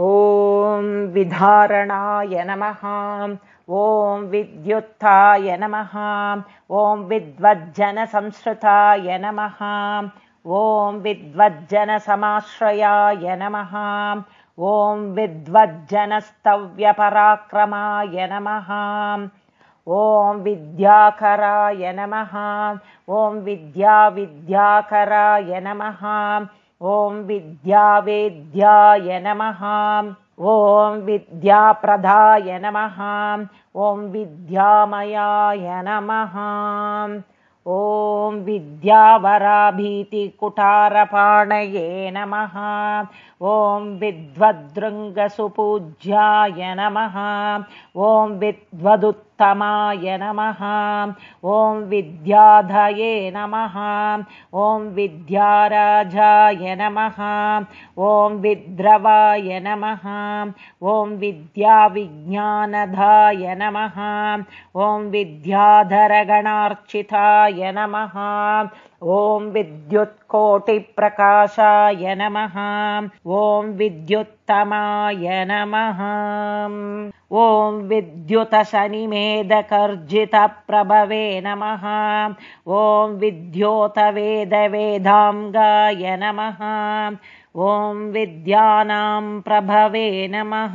ॐ विधारणाय नमः। ॐ विद्युत्थाय नमः। ॐ विद्वज्जनसंस्कृताय नमः। ॐ विद्वज्जनसमाश्रयाय नमः। ॐ विद्वज्जनस्तव्यपराक्रमाय नमः। ॐ विद्याकराय नमः। ॐ विद्याविद्याकराय नमः ॐ विद्यावेद्याय नमः। ॐ विद्याप्रदाय नमः। ॐ विद्यामयाय नमः। ॐ विद्यावराभीतिकुटारपाणये नमः ॐ विद्वद्रृङ्गसुपूज्याय नमः। ॐ विद्वदुत्तमाय नमः। ॐ विद्याधये नमः। ॐ विद्याराजाय नमः। ॐ विद्रवाय नमः। ॐ विद्याविज्ञानधाय नमः। ॐ विद्याधरगणार्चिताय नमः ॐ विद्युत्कोटिप्रकाशाय नमः। ॐ विद्युत्तमाय नमः। ॐ विद्युतशनिमेधकर्जितप्रभवे नमः। ॐ विद्योतवेदवेदाङ्गाय नमः ॐ विद्यानां प्रभवे नमः।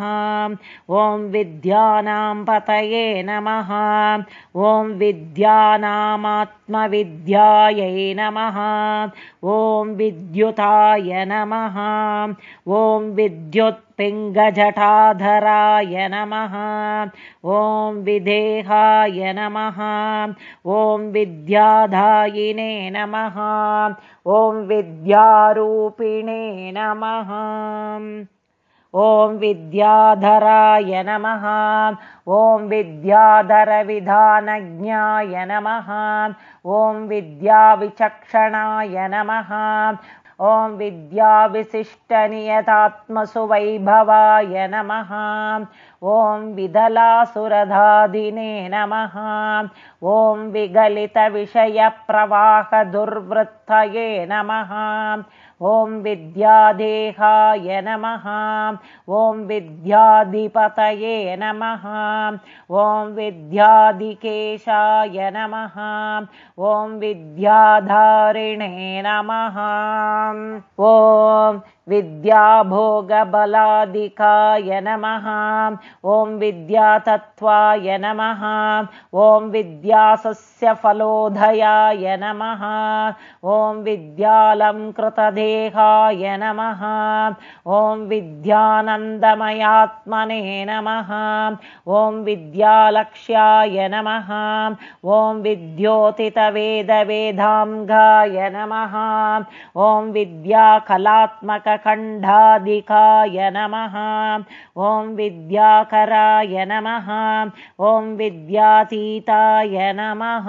ॐ विद्यानां पतये नमः। ॐ विद्यानामात्मविद्यायै नमः। ॐ विद्युताय नमः। ॐ विद्युत् पिङ्गजटाधराय नमः। ॐ विदेहाय नमः। ॐ विद्याधायिने नमः। ॐ विद्यारूपिणे नमः। ॐ विद्याधराय नमः। ॐ विद्याधरविधानज्ञाय नमः। ॐ विद्याविचक्षणाय नमः ॐ विद्याविशिष्टनियतात्मसु वैभवाय नमः। ॐ विदलासुरधादिने नमः। ॐ विगलितविषयप्रवाहदुर्वृत्तये नमः ॐ विद्यादेहाय नमः। ॐ विद्याधिपतये नमः। ॐ विद्याधिकेशाय नमः। ॐ विद्याधारिणे नमः। ॐ विद्याभोगबलादिकाय नमः। ॐ विद्यातत्त्वाय नमः। ॐ विद्यासस्यफलोदयाय नमः। ॐ विद्यालङ्कृतदेहाय नमः। ॐ विद्यानन्दमयात्मने नमः। ॐ विद्यालक्ष्याय नमः। ॐ विद्योतितवेदवेदाङ्गाय नमः। ॐ विद्याकलात्मक खण्डाधिकाय नमः। ॐ विद्याकराय नमः। ॐ विद्यातीताय नमः।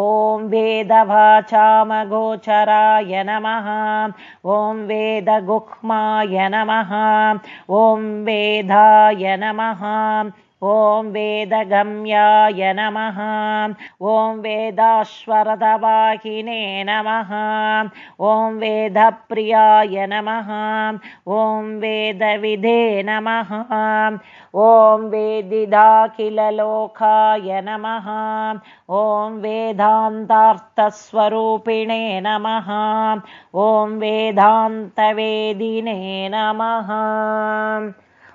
ॐ वेदवाचामगोचराय नमः। ॐ वेदगुह्माय नमः। ॐ वेदाय नमः ॐ वेदगम्याय नमः। ॐ वेदाश्वरदवाहिने नमः। ॐ वेदप्रियाय नमः। ॐ वेदविधे नमः। ॐ वेदिदाखिललोकाय नमः। ॐ वेदान्तार्थस्वरूपिणे नमः। ॐ वेदान्तवेदिने नमः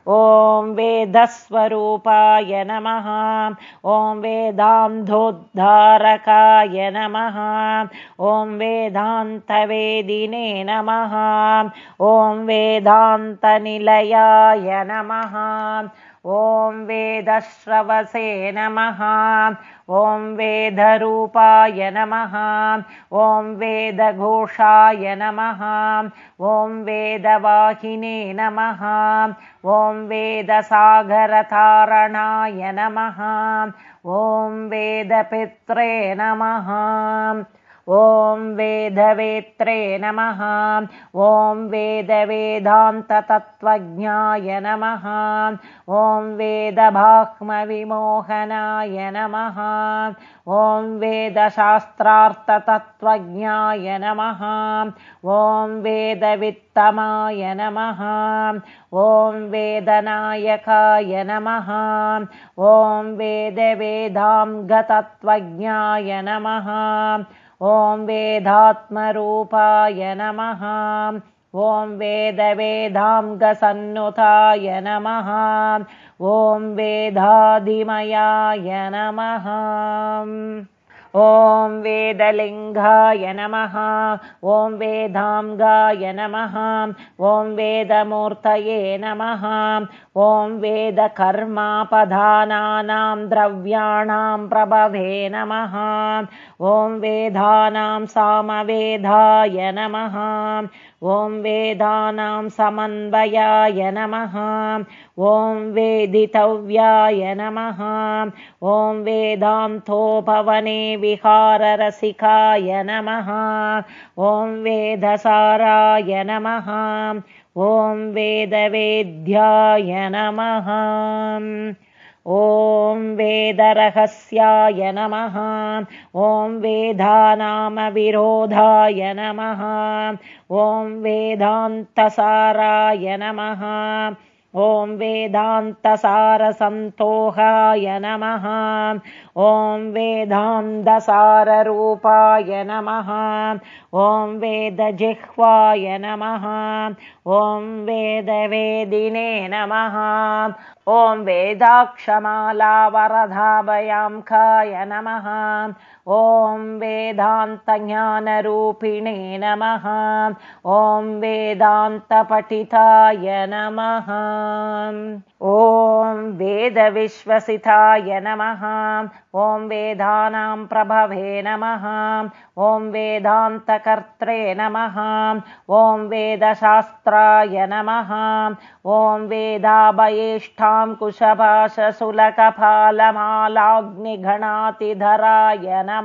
ॐ वेदस्वरूपाय नमः। ॐ वेदान्धोद्धारकाय नमः। ॐ वेदान्तवेदिने नमः। ॐ वेदान्तनिलयाय नमः ॐ वेदश्रवसे नमः। ॐ वेदरूपाय नमः। ॐ वेदघोषाय नमः। ॐ वेदवाहिने नमः। ॐ वेदसागरतारणाय नमः। ॐ वेदपित्रे नमः ॐ वेदवेत्रे नमः। ॐ वेदवेदान्ततत्त्वज्ञाय नमः। ॐ वेदभाह्मविमोहनाय नमः। ॐ वेदशास्त्रार्थतत्त्वज्ञाय नमः। ॐ वेदवित्तमाय नमः। ॐ वेदनायकाय नमः। ॐ वेदवेदां गतत्वज्ञाय नमः ॐ वेदात्मरूपाय नमः। ॐ वेदवेदां गसन्नुताय नमः। ॐ वेदादिमयाय नमः ॐ वेदलिङ्गाय नमः। ॐ वेदाङ्गाय नमः। ॐ वेदमूर्तये नमः। ॐ वेदकर्मापधानानां द्रव्याणां प्रभवे नमः। ॐ वेदानां सामवेदाय नमः ॐ वेदानां समन्वयाय नमः। ॐ वेदितव्याय नमः। ॐ वेदान्तोपवने विहाररसिकाय नमः। ॐ वेदसाराय नमः। ॐ वेदवेद्याय नमः ॐ वेदरहस्याय नमः। ॐ वेदानामविरोधाय नमः। ॐ वेदान्तसाराय नमः। ॐ वेदान्तसारसन्तोहाय नमः। ॐ वेदान्तसाररूपाय नमः। ॐ वेदजिह्वाय नमः। ॐ वेदवेदिने नमः ॐ वेदाक्षमालावरधाभयाङ्काय नमः ॐ वेदान्तज्ञानरूपिणे नमः। ॐ वेदान्तपठिताय नमः। ॐ वेदविश्वसिताय नमः। ॐ वेदानां प्रभवे नमः। ॐ वेदान्तकर्त्रे नमः। ॐ वेदशास्त्राय नमः। ॐ वेदाभयेष्ठां कुशभाषशुलकफालमालाग्निघणातिधराय नमः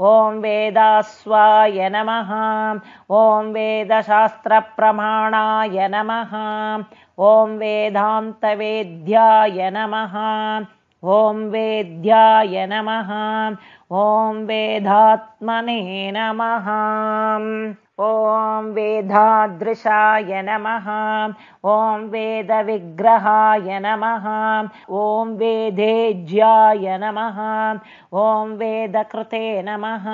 ॐ वेदास्वाय नमः। ॐ वेदशास्त्रप्रमाणाय नमः। ॐ वेदान्तवेद्याय नमः। ॐ वेद्याय नमः ॐ वेदात्मने नमः। ॐ वेदादृशाय नमः। ॐ वेदविग्रहाय नमः। ॐ वेदेज्याय नमः। ॐ वेदकृते नमः।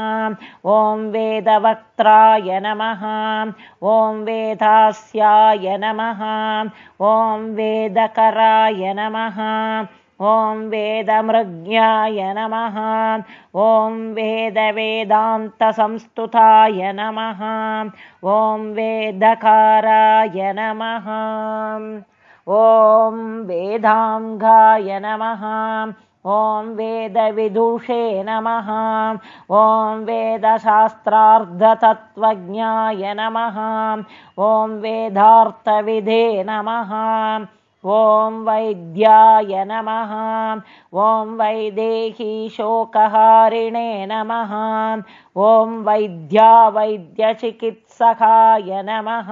ॐ वेदवक्त्राय नमः। ॐ वेदास्याय नमः। ॐ वेदकराय नमः ॐ वेदमृज्ञाय नमः। ॐ वेदवेदान्तसंस्तुताय नमः। ॐ वेदकाराय नमः। ॐ वेदाङ्गाय नमः। ॐ वेदविदुषे नमः। ॐ वेदशास्त्रार्धतत्त्वज्ञाय नमः। ॐ वेदार्थविधे नमः ॐ वैद्याय नमः। ॐ वैदेहीशोकहारिणे नमः। ॐ वैद्या वैद्यचिकित्सकाय नमः।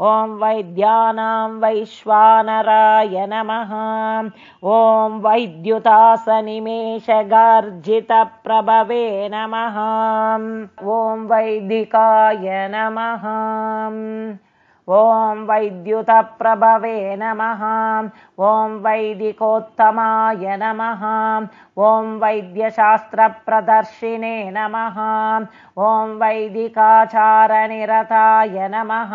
ॐ वैद्यानां वैश्वानराय नमः। ॐ वैद्युतासनिमेषगार्जितप्रभवे नमः। ॐ वैदिकाय नमः ॐ वैद्युतप्रभवे नमः। ॐ वैदिकोत्तमाय नमः ॐ वैद्यशास्त्रप्रदर्शिने नमः। ॐ वैदिकाचारनिरताय नमः।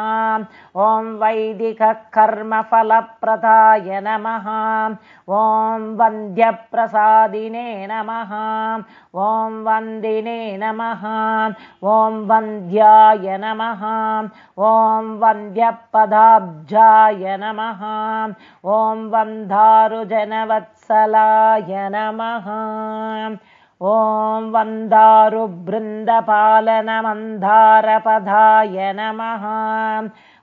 ॐ वैदिककर्मफलप्रदाय नमः। ॐ वन्द्यप्रसादिने नमः। ॐ वन्दिने नमः। ॐ वन्द्याय नमः। ॐ वन्द्यपदाब्जाय नमः। ॐ वन्दारुजनवत्सलाय नमः ॐ वन्दारुबृन्दपालनमन्दारपदाय नमः।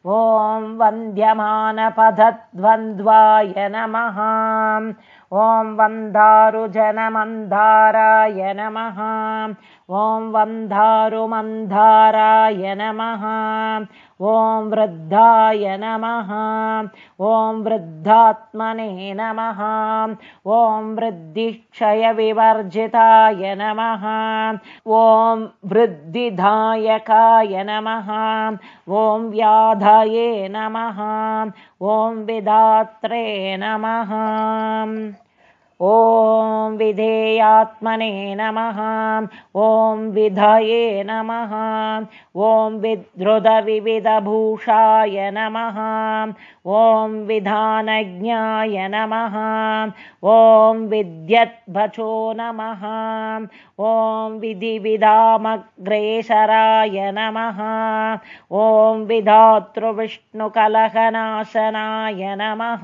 ॐ वन्द्यमानपदद्वन्द्वाय नमः। ॐ वन्दारुजनमन्दाराय नमः ॐ वन्धारुमन्धाराय नमः। ॐ वृद्धाय नमः। ॐ वृद्धात्मने नमः। ॐ वृद्धिक्षयविवर्जिताय नमः। ॐ वृद्धिदायकाय नमः। ॐ व्याधये नमः। ॐ विधात्रे नमः ॐ विधेयात्मने नमः। ॐ विधये नमः। ॐ विधृतविविधभूषाय नमः। ॐ विधानज्ञाय नमः। ॐ विद्यद्भचो नमः। ॐ विधिविधामग्रेशराय नमः। ॐ विधातृविष्णुकलहनाशनाय नमः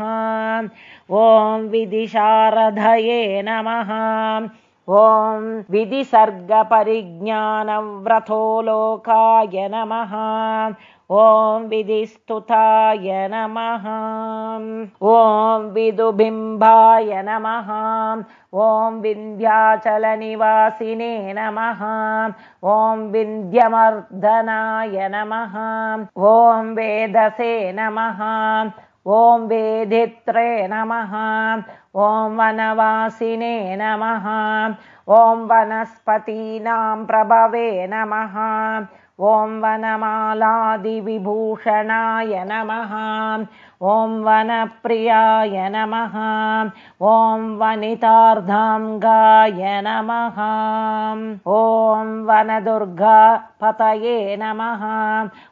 ॐ विधिशारधये नमः। ॐ विधिसर्गपरिज्ञानव्रतो लोकाय नमः। ॐ विधिस्तुताय नमः। ॐ विदुबिम्बाय नमः। ॐ विन्ध्याचलनिवासिने नमः। ॐ विन्ध्यमर्दनाय नमः। ॐ वेदसे नमः ॐ वेदित्रे नमः ॐ वनवासिने नमः ॐ वनस्पतीनां प्रभवे नमः ॐ वनमालादिविभूषणाय नमः ॐ वनप्रियाय नमः। ॐ वनितार्धाङ्गाय नमः। ॐ वनदुर्गापतये नमः।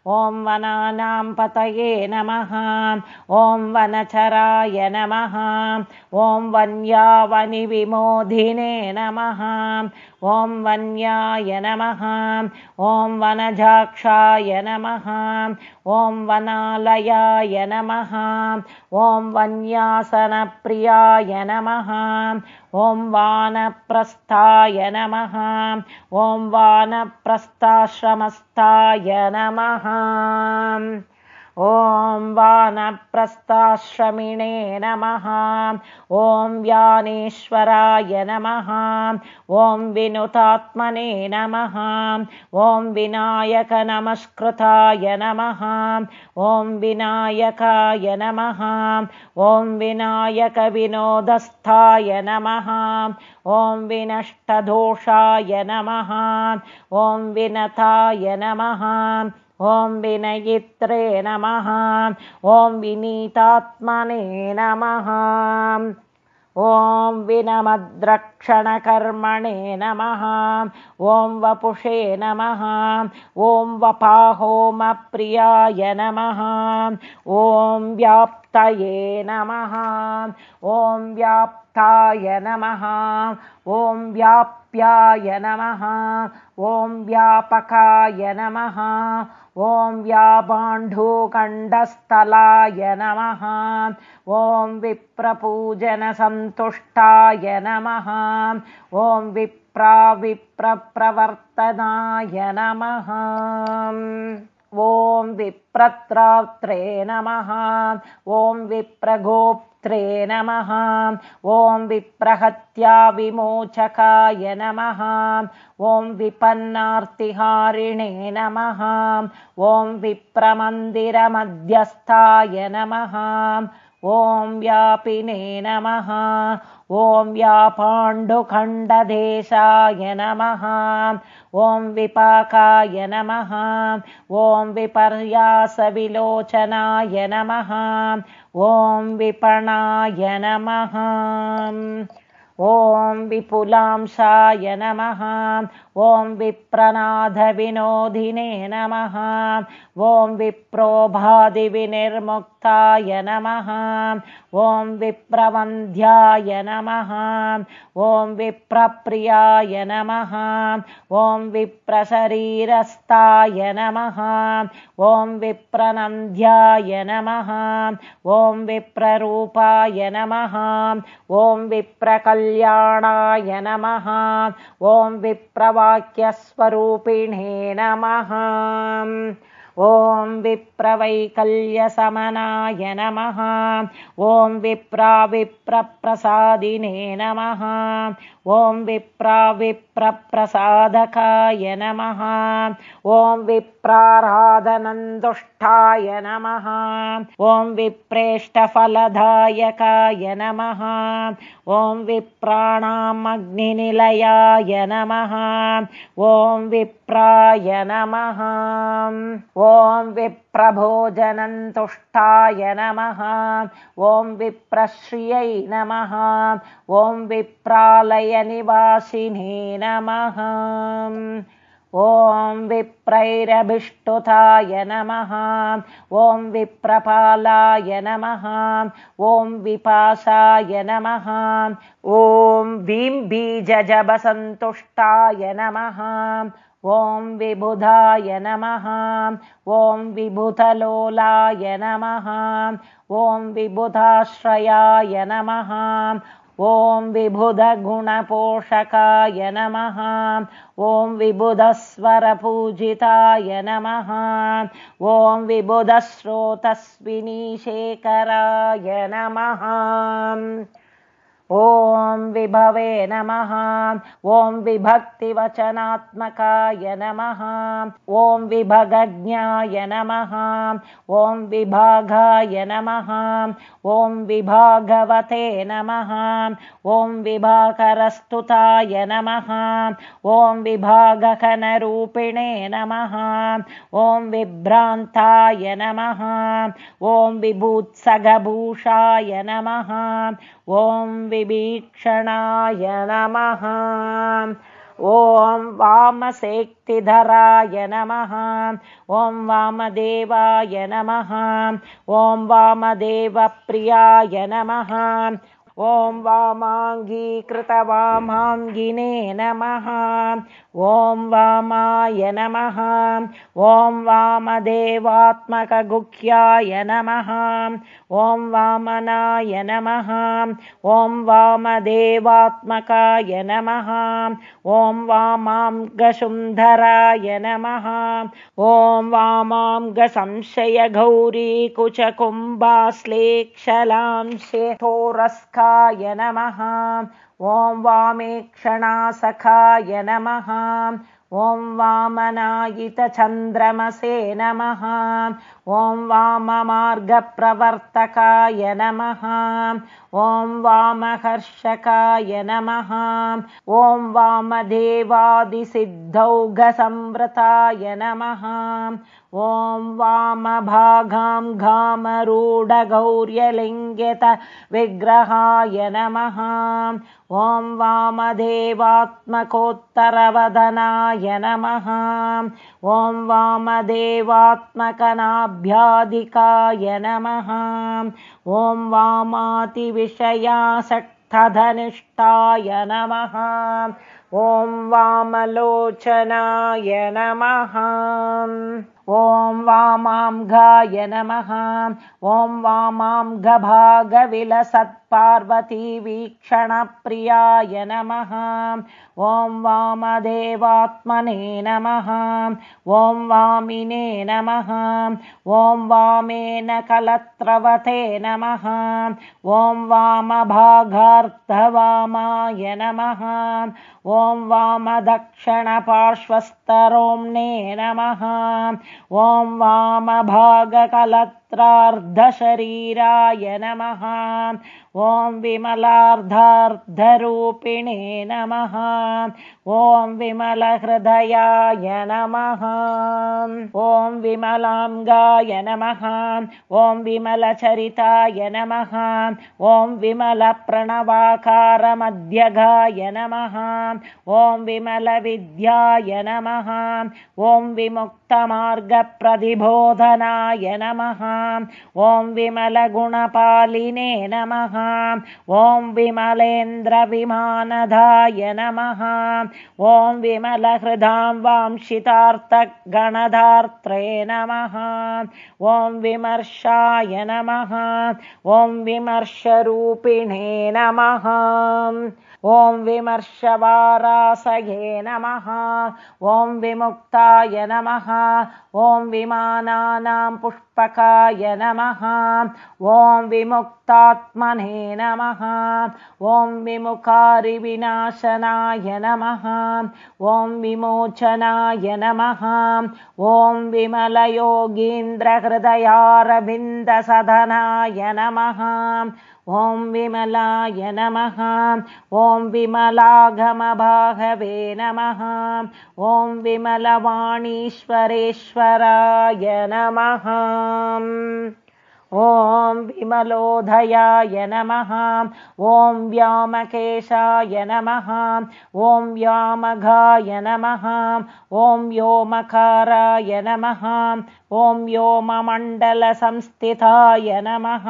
ॐ वनानां पतये नमः। ॐ वनचराय नमः। ॐ वन्यावनिविमोधिने नमः। ॐ वन्याय नमः। ॐ वनजाक्षाय नमः ॐ वनालयाय नमः ॐ वन्यासनप्रियाय नमः ॐ वानप्रस्थाय नमः ॐ वानप्रस्थाश्रमस्थाय नमः ॐ वानप्रस्थाश्रमिणे नमः। ॐ व्यानेश्वराय नमः। ॐ विनुतात्मने नमः। ॐ विनायकनमस्कृताय नमः। ॐ विनायकाय नमः। ॐ विनायकविनोदस्थाय नमः। ॐ विनष्टदोषाय नमः। ॐ विनताय नमः ॐ विनयित्रे नमः। ॐ विनीतात्मने नमः। ॐ विनमद्रक्षणकर्मणे नमः। ॐ वपुषे नमः। ॐ वपाहोमप्रियाय नमः। ॐ व्याप्तये नमः। ॐ व्याप्ताय नमः। ॐ व्याप्याय नमः। ॐ व्यापकाय नमः। ॐ व्याबाण्ढुकण्डस्थलाय नमः। ॐ विप्रपूजनसन्तुष्टाय नमः ॐ विप्राविप्रप्रवर्तनाय नमः। ॐ विप्रत्रात्रे नमः। ॐ विप्रगोप्त्रे नमः। ॐ विप्रहत्याविमोचकाय नमः। ॐ विपन्नार्तिहारिणे नमः। ॐ विप्रमन्दिरमध्यस्थाय नमः। ॐ व्यापिने नमः ॐ व्यापाण्डुखण्डदेशाय नमः ॐ विपाकाय नमः ॐ विपर्यासविलोचनाय नमः ॐ विपणाय नमः ॐ विपुलांशाय नमः ॐ विप्रनाथविनोदिने नमः ॐ विप्रोभादिविनिर्मुक्ताय नमः। ॐ विप्रवन्ध्याय नमः। ॐ विप्रप्रियाय नमः। ॐ विप्रशरीरस्थाय नमः। ॐ विप्रनन्द्याय नमः। ॐ विप्ररूपाय नमः। ॐ विप्रकल्याणाय नमः। ॐ विप्रवाक्यस्वरूपिणे नमः ॐ विप्रवैकल्यसमनाय नमः ॐ विप्राविप्रप्रसादिने नमः ॐ विप्राविप्रप्रसादकाय नमः। ॐ विप्राराधनन्दुष्टाय नमः। ॐ विप्रेष्टफलदायकाय नमः। ॐ विप्राणामग्निनिलयाय नमः। ॐ विप्राय नमः। ॐ विप्रभोजनन्तुष्टाय नमः। ॐ विप्रश्रियै नमः। ॐ विप्रालयनिवासिने नमः। ॐ विप्रैरभिष्टुताय नमः। ॐ विप्रपालाय नमः। ॐ विपासाय नमः। ॐ बीजजबसन्तुष्टाय नमः ॐ विबुधाय नमः। ॐ विबुधलोलाय नमः। ॐ विबुधाश्रयाय नमः। ॐ विबुधगुणपोषकाय नमः। ॐ विबुधस्वरपूजिताय नमः। ॐ विबुधस्रोतस्विनीशेखराय नमः ॐ विभवे नमः। ॐ विभक्तिवचनात्मकाय नमः। ॐ विभगज्ञाय नमः। ॐ विभागाय नमः। ॐ विभागवते नमः। ॐ विभाकरस्तुताय नमः। ॐ विभागकनरूपिणे नमः। ॐ विभ्रान्ताय नमः। ॐ विभूत्सगभूषाय नमः ॐ विभीक्षणाय नमः। ॐ वामसेक्तिधराय नमः। ॐ वामदेवाय नमः। ॐ वामदेवप्रियाय नमः ॐ वामाङ्गीकृतवामाङ्गिने नमः। ॐ वामाय नमः। ॐ वामदेवात्मकगुह्याय नमः। ॐ वामनाय नमः। ॐ वामदेवात्मकाय नमः। ॐ वामाङ्गसुन्धराय नमः। ॐ वामाङ्गसंशयगौरीकुचकुम्भाश्लेक्षलांशेथोरस्काय नमः। ॐ वामेक्षणासखाय नमः। ॐ वामनायितचन्द्रमसे नमः। ॐ वाममार्गप्रवर्तकाय नमः। ॐ वामहर्षकाय नमः। ॐ वामदेवादिसिद्धौघसंवृताय नमः ॐ वामभागां घामरूढगौर्यलिङ्ग्यत विग्रहाय नमः। ॐ वामदेवात्मकोत्तरवदनाय नमः। ॐ वामदेवात्मकनाभ्याधिकाय नमः। ॐ वामातिविषयासक्तधनिष्ठाय नमः। ॐ वामलोचनाय नमः ॐ वामां नमः। ॐ वामां गभागविलसत्पार्वतीवीक्षणप्रियाय नमः। ॐ वामदेवात्मने नमः। ॐ वामिने नमः। ॐ वामेन कलत्रवते नमः। ॐ वामभागार्थवामाय नमः। ॐ वामदक्षिणपार्श्वस्तरोम्णे नमः। ॐ वामभागकलत्रार्धशरीराय नमः। ॐ विमलार्धार्धरूपिणे नमः। ॐ विमलहृदयाय नमः। ॐ विमलाङ्गाय नमः। ॐ विमलचरिताय नमः। ॐ विमलप्रणवाकारमध्यगाय नमः। ॐ विमलविद्याय नमः। ॐ विमुक्तमार्गप्रतिबोधनाय नमः। ॐ विमलगुणपालिने नमः। ॐ विमलेन्द्रविमानधाय नमः। ॐ विमलहृदां वांशितार्थगणधार्त्रे नमः। ॐ विमर्शाय नमः। ॐ विमर्शरूपिणे नमः ॐ विमर्शवारासये नमः। ॐ विमुक्ताय नमः। ॐ विमानानां पुष्पकाय नमः। ॐ विमुक्तात्मने नमः। ॐ विमुखारिविनाशनाय नमः। ॐ विमोचनाय नमः। ॐ विमलयोगीन्द्रहृदयारविन्दसदनाय नमः ॐ विमलाय नमः। ॐ विमलागमभागवे नमः। ॐ विमलवाणीश्वरेश्वराय नमः ॐ विमलोधयाय नमः। ॐ व्यामकेशाय नमः। ॐ व्यामघाय नमः। ॐ व्योमकाराय नमः। ॐ व्योममण्डलसंस्थिताय नमः।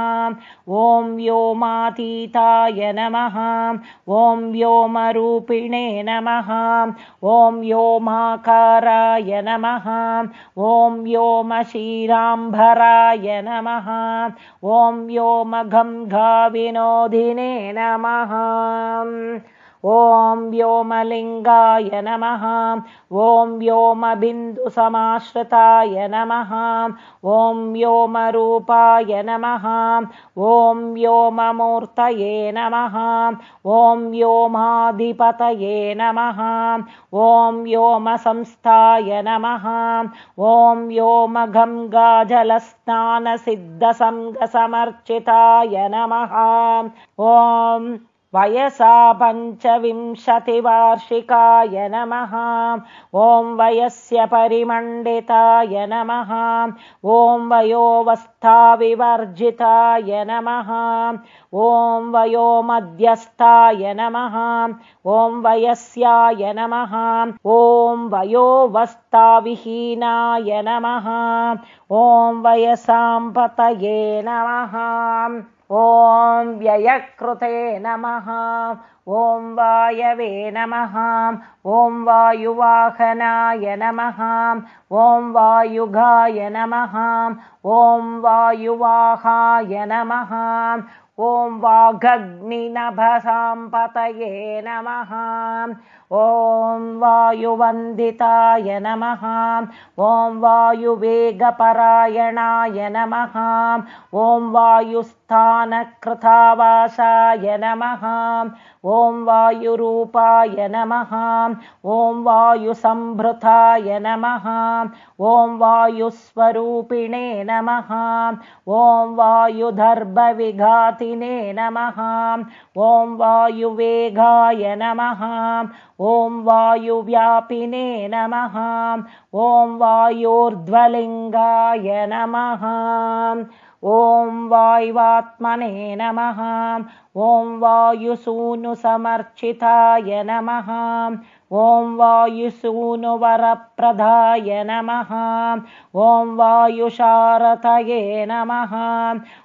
ॐ व्योमातीताय नमः। ॐ व्योमरूपिणे नमः। ॐ व्योमाकाराय नमः। ॐ व्योमशीराम्भराय नमः ॐ व्योमघं घाविनोदिने नमः ॐ व्योमलिङ्गाय नमः। ॐ व्योमबिन्दुसमाश्रिताय नमः। ॐ व्योमरूपाय नमः। ॐ व्योममूर्तये नमः। ॐ व्योमाधिपतये नमः। ॐ व्योमसंस्थाय नमः। ॐ व्योमगङ्गाजलस्नानसिद्धसङ्गसमर्चिताय नमः। ॐ वयसा पञ्चविंशतिवार्षिकाय नमः। ॐ वयस्य परिमण्डिताय नमः। ॐ वयोवस्थाविवर्जिताय नमः। ॐ वयोमध्यस्थाय नमः। ॐ वयस्याय नमः। ॐ वयोवस्थाविहीनाय नमः। ॐ वयसाम्पतये नमः ॐ व्ययकृते नमः ॐ वायवे नमः ॐ वायुवाहनाय नमः ॐ वायुगाय नमः ॐ वायुवाहाय नमः ॐ वागग्निनभसाम्पतये नमः ॐ वायुवन्दिताय नमः। ॐ वायुवेगपरायणाय नमः। ॐ वायुस्थानकृतावासाय नमः। ॐ वायुरूपाय नमः। ॐ वायुसम्भृताय नमः। ॐ वायुस्वरूपिणे नमः। ॐ वायुधर्भविघातिने नमः। ॐ वायुवेगाय नमः ॐ वायुव्यापिने नमः। ॐ वायोर्ध्वलिङ्गाय नमः। ॐ वायुवात्मने नमः। ॐ वायुसूनुसमर्चिताय नमः ॐ वायुसूनुवरप्रदाय नमः। ॐ वायुशारथये नमः।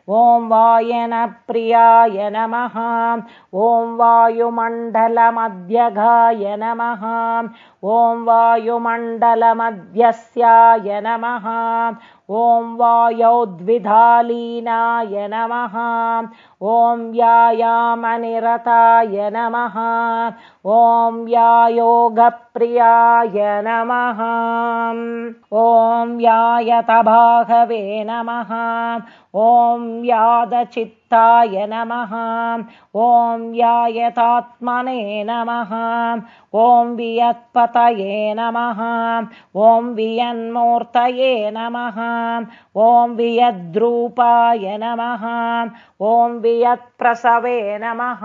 ॐ वायनप्रियाय नमः। ॐ वायुमण्डलमध्यगाय नमः। ॐ वायुमण्डलमध्यस्याय नमः ॐ वायौद्विधालीनाय नमः। ॐ व्यायामनिरताय नमः। ॐ व्यायोगप्रियाय नमः। ॐ व्यायतभागवे नमः ॐ व्यादचित्ताय नमः। ॐ व्यायतात्मने नमः। ॐ वियत्पतये नमः। ॐ वियन्मूर्तये नमः। ॐ वियद्रूपाय नमः। ॐ वियत्प्रसवे नमः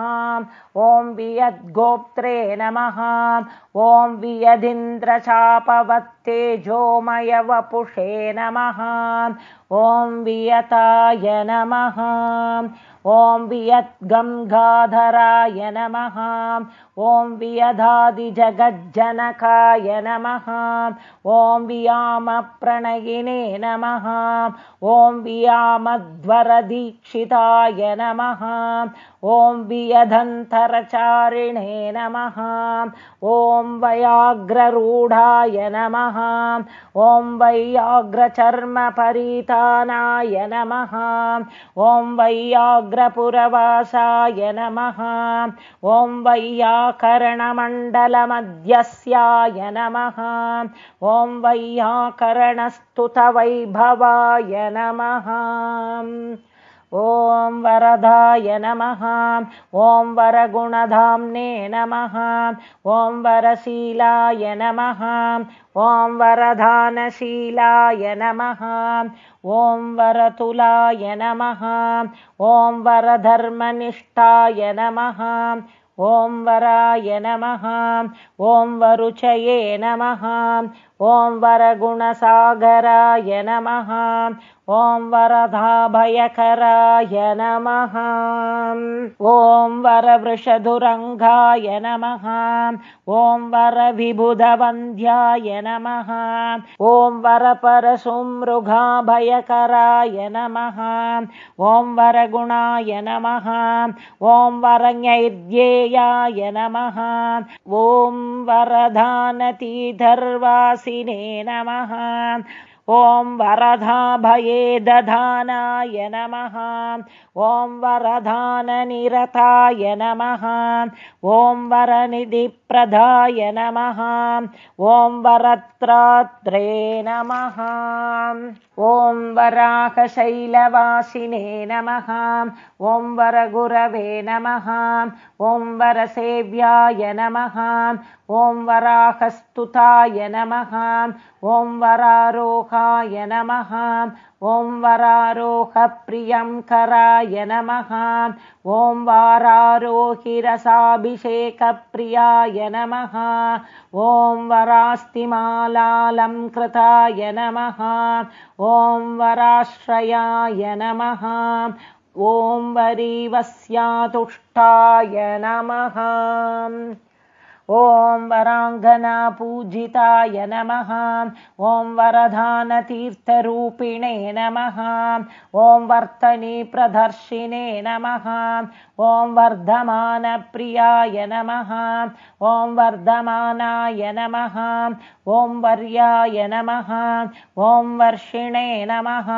ॐ वियद्गोप्त्रे नमः। ॐ वियदिन्द्रचापवत्तेजोमयवपुषे नमः। ॐ वियताय नमः। ॐ वियद्गङ्गाधराय नमः ॐ वियधादिजगज्जनकाय नमः। ॐ वियामप्रणयिने नमः। ॐ वियामध्वरदीक्षिताय नमः। ॐ वियधन्तरचारिणे नमः। ॐ वयाग्ररूढाय नमः। ॐ वैयाग्रचर्मपरीतानाय नमः। ॐ वैयाग्र व्याघ्रपुरवासाय नमः। ॐ वैयाकरणमण्डलमध्यस्याय नमः। ॐ वैयाकरणस्तुतवैभवाय नमः। ॐ वरदाय नमः। ॐ वरगुणधाम्ने नमः। ॐ वरशीलाय नमः। ॐ वरधानशीलाय नमः। ॐ वरतुलाय नमः। ॐ वरधर्मनिष्ठाय नमः ॐ वराय नमः। ॐ वरुचये नमः। ॐ वरगुणसागराय नमः ॐ वरधाभयकराय नमः। ॐ वरवृषधुरङ्गाय नमः। ॐ वरविबुधवन्द्याय नमः। ॐ वरपरशुमृगाभयकराय नमः। ॐ वरगुणाय नमः। ॐ वरज्ञैर्ध्येयाय नमः। ॐ वरधानतीधर्वासिने नमः ॐ वरधाभये दधानाय नमः। ॐ वरधाननिरताय नमः। ॐ वरनिधिप्रदाय नमः। ॐ वरत्रात्रे नमः। ॐ वराकशैलवासिने नमः। ॐ वरगुरवे नमः। ॐ वरसेव्याय नमः। ॐ वराहस्तुताय नमः। ॐ वरारोहाय नमः ॐ वरारोहप्रियङ्कराय नमः। ॐ वारारोहिरसाभिषेकप्रियाय नमः। ॐ वरास्तिमालालङ्कृताय नमः। ॐ वराश्रयाय नमः। ॐ वरीवस्यातुष्टाय नमः ॐ वराङ्गनापूजिताय नमः। ॐ वरधानतीर्थरूपिणे नमः। ॐ वर्तनीप्रदर्शिने नमः। ॐ वर्धमानप्रियाय नमः। ॐ वर्धमानाय नमः। ॐ वर्याय नमः। ॐ वर्षिणे नमः।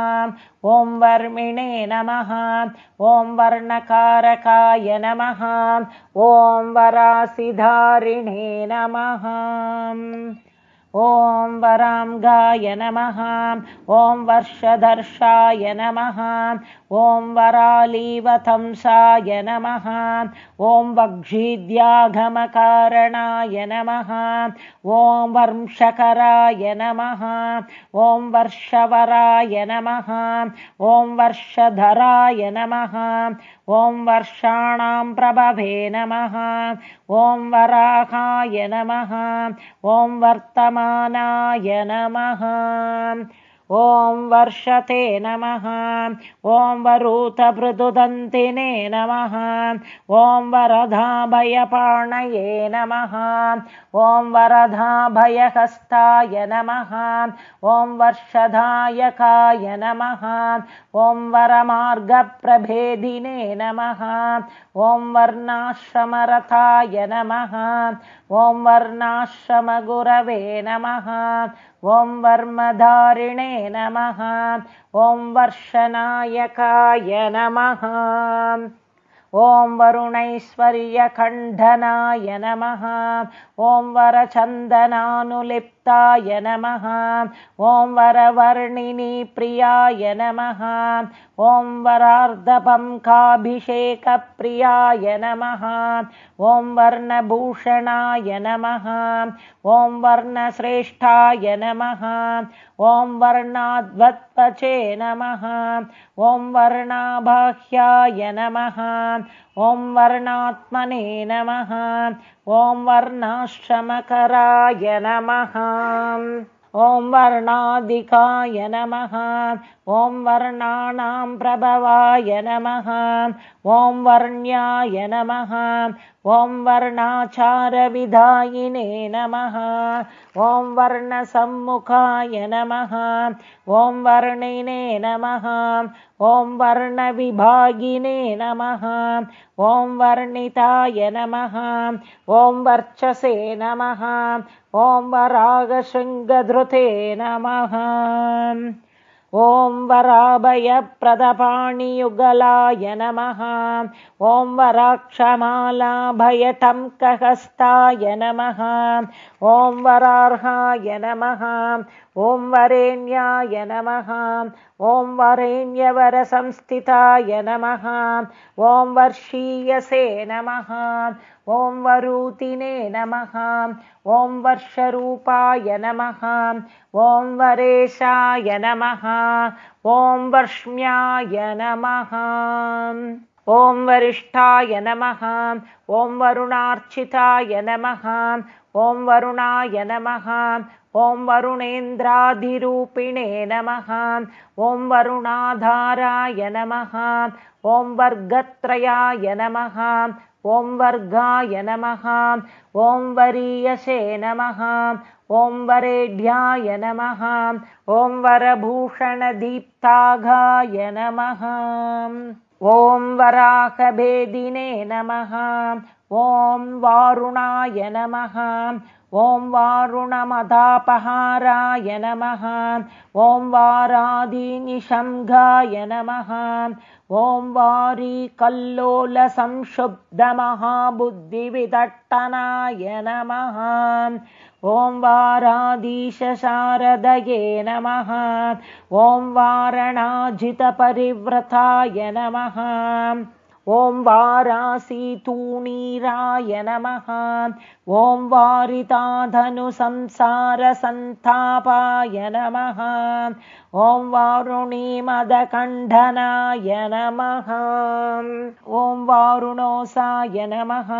ॐ वर्मिणे नमः। ॐ वर्णकारकाय नमः। ॐ ॐ वराङ्गाय नमः। ॐ वर्षदर्शाय नमः ॐ वरालीवतंसाय नमः। ॐ वक्षीद्यागमकारणाय नमः। ॐ वर्षकराय नमः। ॐ वर्षवराय नमः। ॐ वर्षधराय नमः। ॐ वर्षाणां प्रभवे नमः। ॐ वराहाय नमः। ॐ वर्तमानाय नमः ॐ वर्षते नमः। ॐ वरूतभृदुदन्तिने नमः। ॐ वरधाभयपाणये नमः। ॐ वरधाभयहस्ताय नमः। ॐ वर्षधायकाय नमः। ॐ वरमार्गप्रभेदिने नमः। ॐ वर्णाश्रमरथाय नमः। ॐ वर्णाश्रमगुरवे नमः ॐ वर्मधारिणे नमः। ॐ वर्षनायकाय नमः। ॐ वरुणैश्वर्यखण्डनाय नमः। ॐ ॐ वरवर्णिनी प्रियाय नमः। ॐ वरार्धपङ्काभिषेकप्रियाय नमः। ॐ वर्णभूषणाय नमः। ॐ वर्णश्रेष्ठाय नमः। ॐ वर्णाद्वत्पचे नमः। ॐ वर्णाबाह्याय नमः ॐ वर्णात्मने नमः। ॐ वर्णाश्रमकराय नमः। ॐ वर्णादिकाय नमः। ॐ वर्णानां प्रभवाय नमः। ॐ वर्ण्याय नमः ॐ वर्णाचारविधायिने नमः। ॐ वर्णसम्मुखाय नमः। ॐ वर्णिने नमः। ॐ वर्णविभागिने नमः। ॐ वर्णिताय नमः। ॐ वर्चसे नमः। ॐ वरागशृङ्गधृते नमः ॐ वराभयप्रदपाणियुगलाय नमः। ॐ वराक्षमालाभयटङ्कहस्ताय नमः। ॐ वरार्हाय नमः। ॐ वरेण्याय नमः। ॐ वरेण्यवरसंस्थिताय नमः। ॐ वर्षीयसे नमः ॐ वरूतिने नमः। ॐ वर्षरूपाय नमः। ॐ वरेशाय नमः। ॐ वर्ष्म्याय नमः। ॐ वरिष्ठाय नमः। ॐ वरुणार्चिताय नमः। ॐ वरुणाय नमः। ॐ वरुणेन्द्राधिरूपिणे नमः। ॐ वरुणाधाराय नमः। ॐ वर्गत्रयाय नमः ॐ वर्गाय नमः ॐ वरीयसे नमः ॐ वरेढ्याय नमः ॐ वरभूषणदीप्ताघाय नमः ॐ वराहभेदिने नमः ॐ वारुणाय नमः ॐ वारुणमदापहाराय नमः। ॐ वारादिनिशङ्घाय नमः। ॐ वारीकल्लोलसंशुब्धमहाबुद्धिविदट्टनाय नमः। ॐ वाराधीशशारदये नमः। ॐ वारणाजितपरिव्रताय नमः ॐ वारासीतूणीराय नमः ॐ वारिताधनुसंसारसन्तापाय नमः ॐ वारुणीमदकण्ठनाय नमः ॐ वारुणोसाय नमः।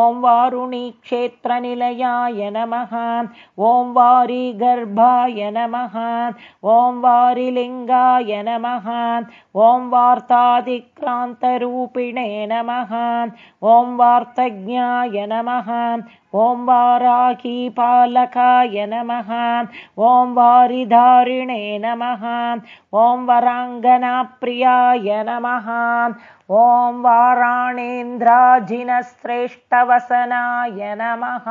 ॐ वारुणीक्षेत्रनिलयाय नमः। ॐ वारिगर्भाय नमः। ॐ वारिलिङ्गाय नमः। ॐ वार्तादिक्रान्तरूपिणे नमः। ॐ वार्तज्ञाय नमः ॐ वाराकीपालकाय नमः। ॐ वारिधारिणे नमः। ॐ वराङ्गनाप्रियाय नमः। ॐ वाराणेन्द्राजिनश्रेष्ठवसनाय नमः।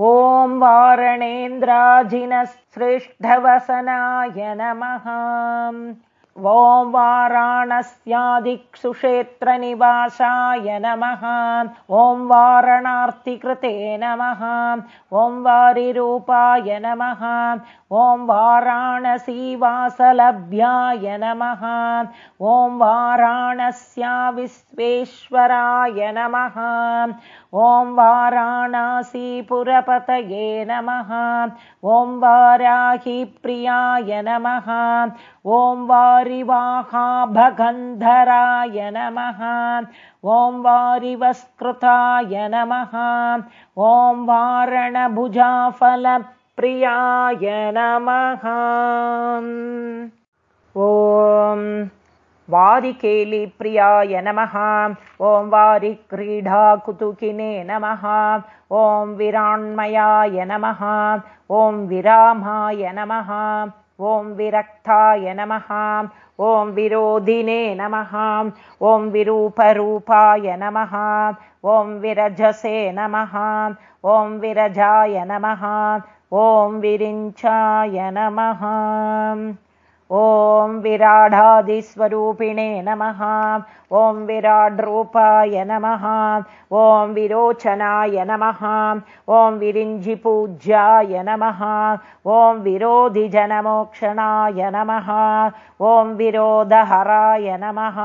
ॐ वारणेन्द्राजिनश्रेष्ठवसनाय नमः ॐ वाराणस्यादिक्षुक्षेत्रनिवासाय नमः। ॐ वारणार्तिकृते नमः। ॐ वारिरूपाय नमः। ॐ वाराणसीवासलभ्याय नमः। ॐ वाराणस्या विश्वेश्वराय नमः ॐ वाराणासीपुरपतये नमः। ॐ वाराहिप्रियाय नमः। ॐ वारिवाहाभगन्धराय नमः। ॐ वारिवस्कृताय नमः। ॐ वारणभुजाफलप्रियाय नमः। ॐ वारिकेलिप्रियाय नमः ॐ वारिक्रीडाकुतुकिने नमः ॐ विराण्मयाय नमः ॐ विरामाय नमः ॐ विरक्ताय नमः ॐ विरोधिने नमः ॐ विरूपरूपाय नमः ॐ विरजसे नमः ॐ विरजाय नमः ॐ विरिञ्चाय नमः ॐ विराढादिस्वरूपिणे नमः। ॐ विराड्रूपाय नमः। ॐ विरोचनाय नमः। ॐ विरिञ्जिपूज्याय नमः। ॐ विरोधिजनमोक्षणाय नमः। ॐ विरोधहराय नमः।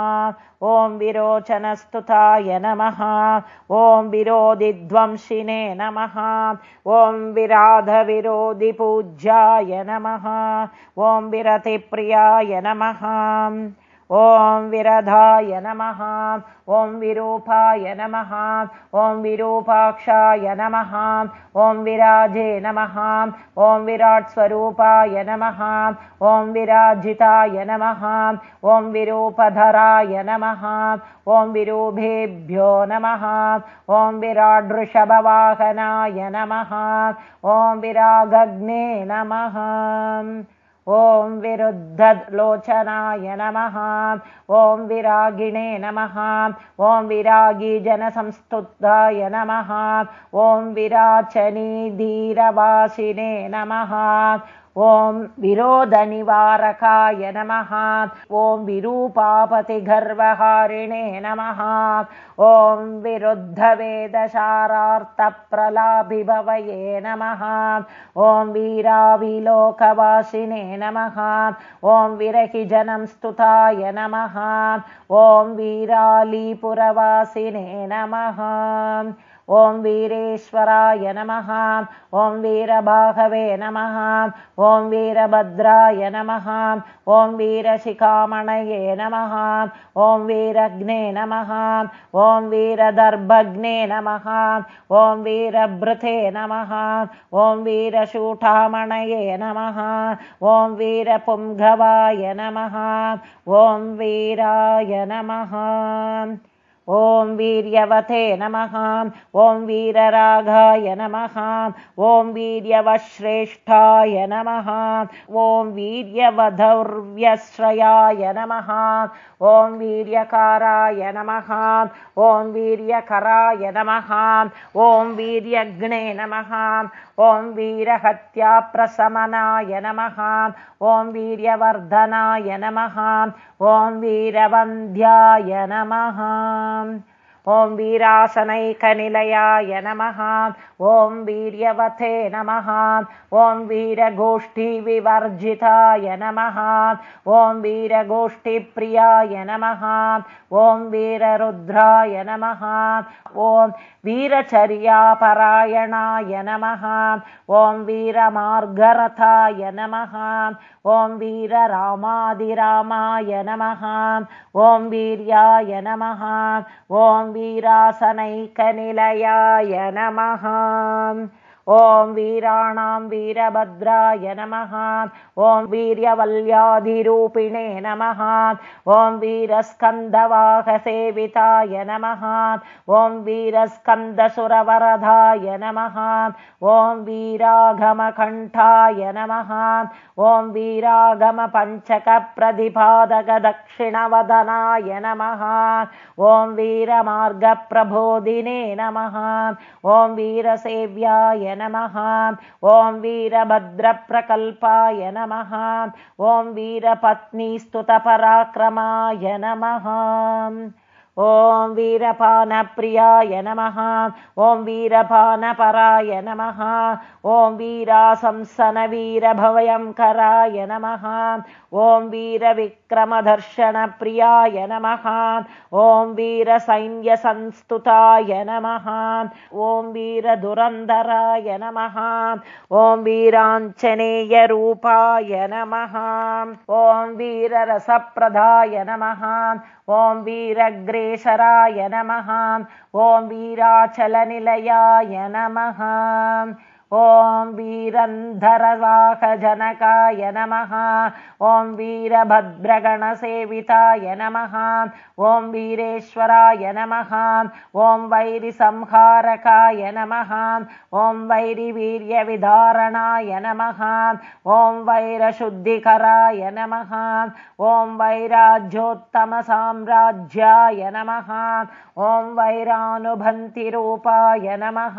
ॐ विरोचनस्तुताय नमः। ॐ विरोधिध्वंसिने नमः। ॐ विराधविरोधिपूज्याय नमः। ॐ विरतिप्रियाय नमः ॐ विरधाय नमः ॐ विरूपाय नमः ॐ विरूपाक्षाय नमः ॐ विराजे नमः ॐ विराट्स्वरूपाय नमः ॐ विराजिताय नमः ॐ विरूपधराय नमः ॐ विरूपेभ्यो नमः ॐ विराडृषभवाहनाय नमः ॐ विरागग्ने नमः ॐ विरुद्धलोचनाय नमः। ॐ विरागिणे नमः। ॐ विरागीजनसंस्तुताय नमः। ॐ विराचनीधीरवासिने नमः ॐ विरोधनिवारकाय नमः। ॐ विरूपापतिगर्वहारिणे नमः। ॐ विरुद्धवेदशारार्थप्रलाभिभवये नमः। ॐ वीराविलोकवासिने नमः। ॐ विरहिजनं स्तुताय नमः। ॐ वीरालीपुरवासिने नमः ॐ वीरेश्वराय नमः ॐ वीरबाहवे नमः ॐ वीरभद्राय नमः ॐ वीरशिखामणये नमः ॐ वीरग्ने नमः ॐ वीरदर्भग्ने नमः ॐ वीरभृते नमः ॐ वीरशूठामणये नमः ॐ वीरपुङ्गवाय नमः ॐ वीराय नमः ॐ वीर्यवते नमः ॐ वीरराघाय नमः ॐ वीर्यवश्रेष्ठाय नमः ॐ वीर्यवधौर्व्यश्रयाय नमः ॐ वीर्यकाराय नमः ॐ वीर्यकराय नमः ॐ वीर्यग्ने नमः ॐ वीरहत्याप्रशमनाय नमः ॐ वीर्यवर्धनाय नमः। ॐ वीरवन्द्याय नमः। ॐ वीरासनैकनिलयाय नमः ॐ वीर्यवथे नमः ॐ वीरगोष्ठीविवर्जिताय नमः ॐ वीरगोष्ठीप्रियाय नमः ॐ वीररुद्राय नमः ॐ वीरचर्यापरायणाय नमः ॐ वीरमार्गरथाय नमः ॐ वीररामादिरामाय नमः ॐ वीर्याय नमः ॐ वीरासनैकनिलयाय नमः um, ॐ वीराणां वीरभद्राय नमः। ॐ वीर्यवल्याधिरूपिणे नमः। ॐ वीरस्कन्दवाहसेविताय नमः। ॐ वीरस्कन्दसुरवरदाय नमः। ॐ वीरागमकण्ठाय नमः। ॐ वीरागमपञ्चकप्रतिपादकदक्षिणवदनाय नमः। ॐ वीरमार्गप्रबोधिने नमः। ॐ वीरसेव्याय नमः। ॐ वीरभद्रप्रकल्पाय नमः। ॐ वीरपत्नीस्तुतपराक्रमाय नमः ॐ वीरपानप्रियाय नमः। ॐ वीरपानपराय नमः। ॐ वीराशंसनवीरभवयङ्कराय नमः। ॐ वीरविक्रमदर्शनप्रियाय नमः। ॐ वीरसैन्यसंस्तुताय नमः। ॐ वीरधुरन्धराय नमः। ॐ वीराञ्जनेयरूपाय नमः। ॐ वीररसप्रदाय नमः। ॐ वीरग्रेशराय नमः। ॐ वीराचलनिलयाय नमः ॐ वीरन्धरवाहजनकाय नमः। ॐ वीरभद्रगणसेविताय नमः। ॐ वीरेश्वराय नमः। ॐ वैरिसंहारकाय नमः। ॐ वैरिवीर्यविधारणाय नमः। ॐ वैरशुद्धिकराय नमः। ॐ वैराज्योत्तमसाम्राज्याय नमः। ॐ वैरानुभन्तिरूपाय नमः।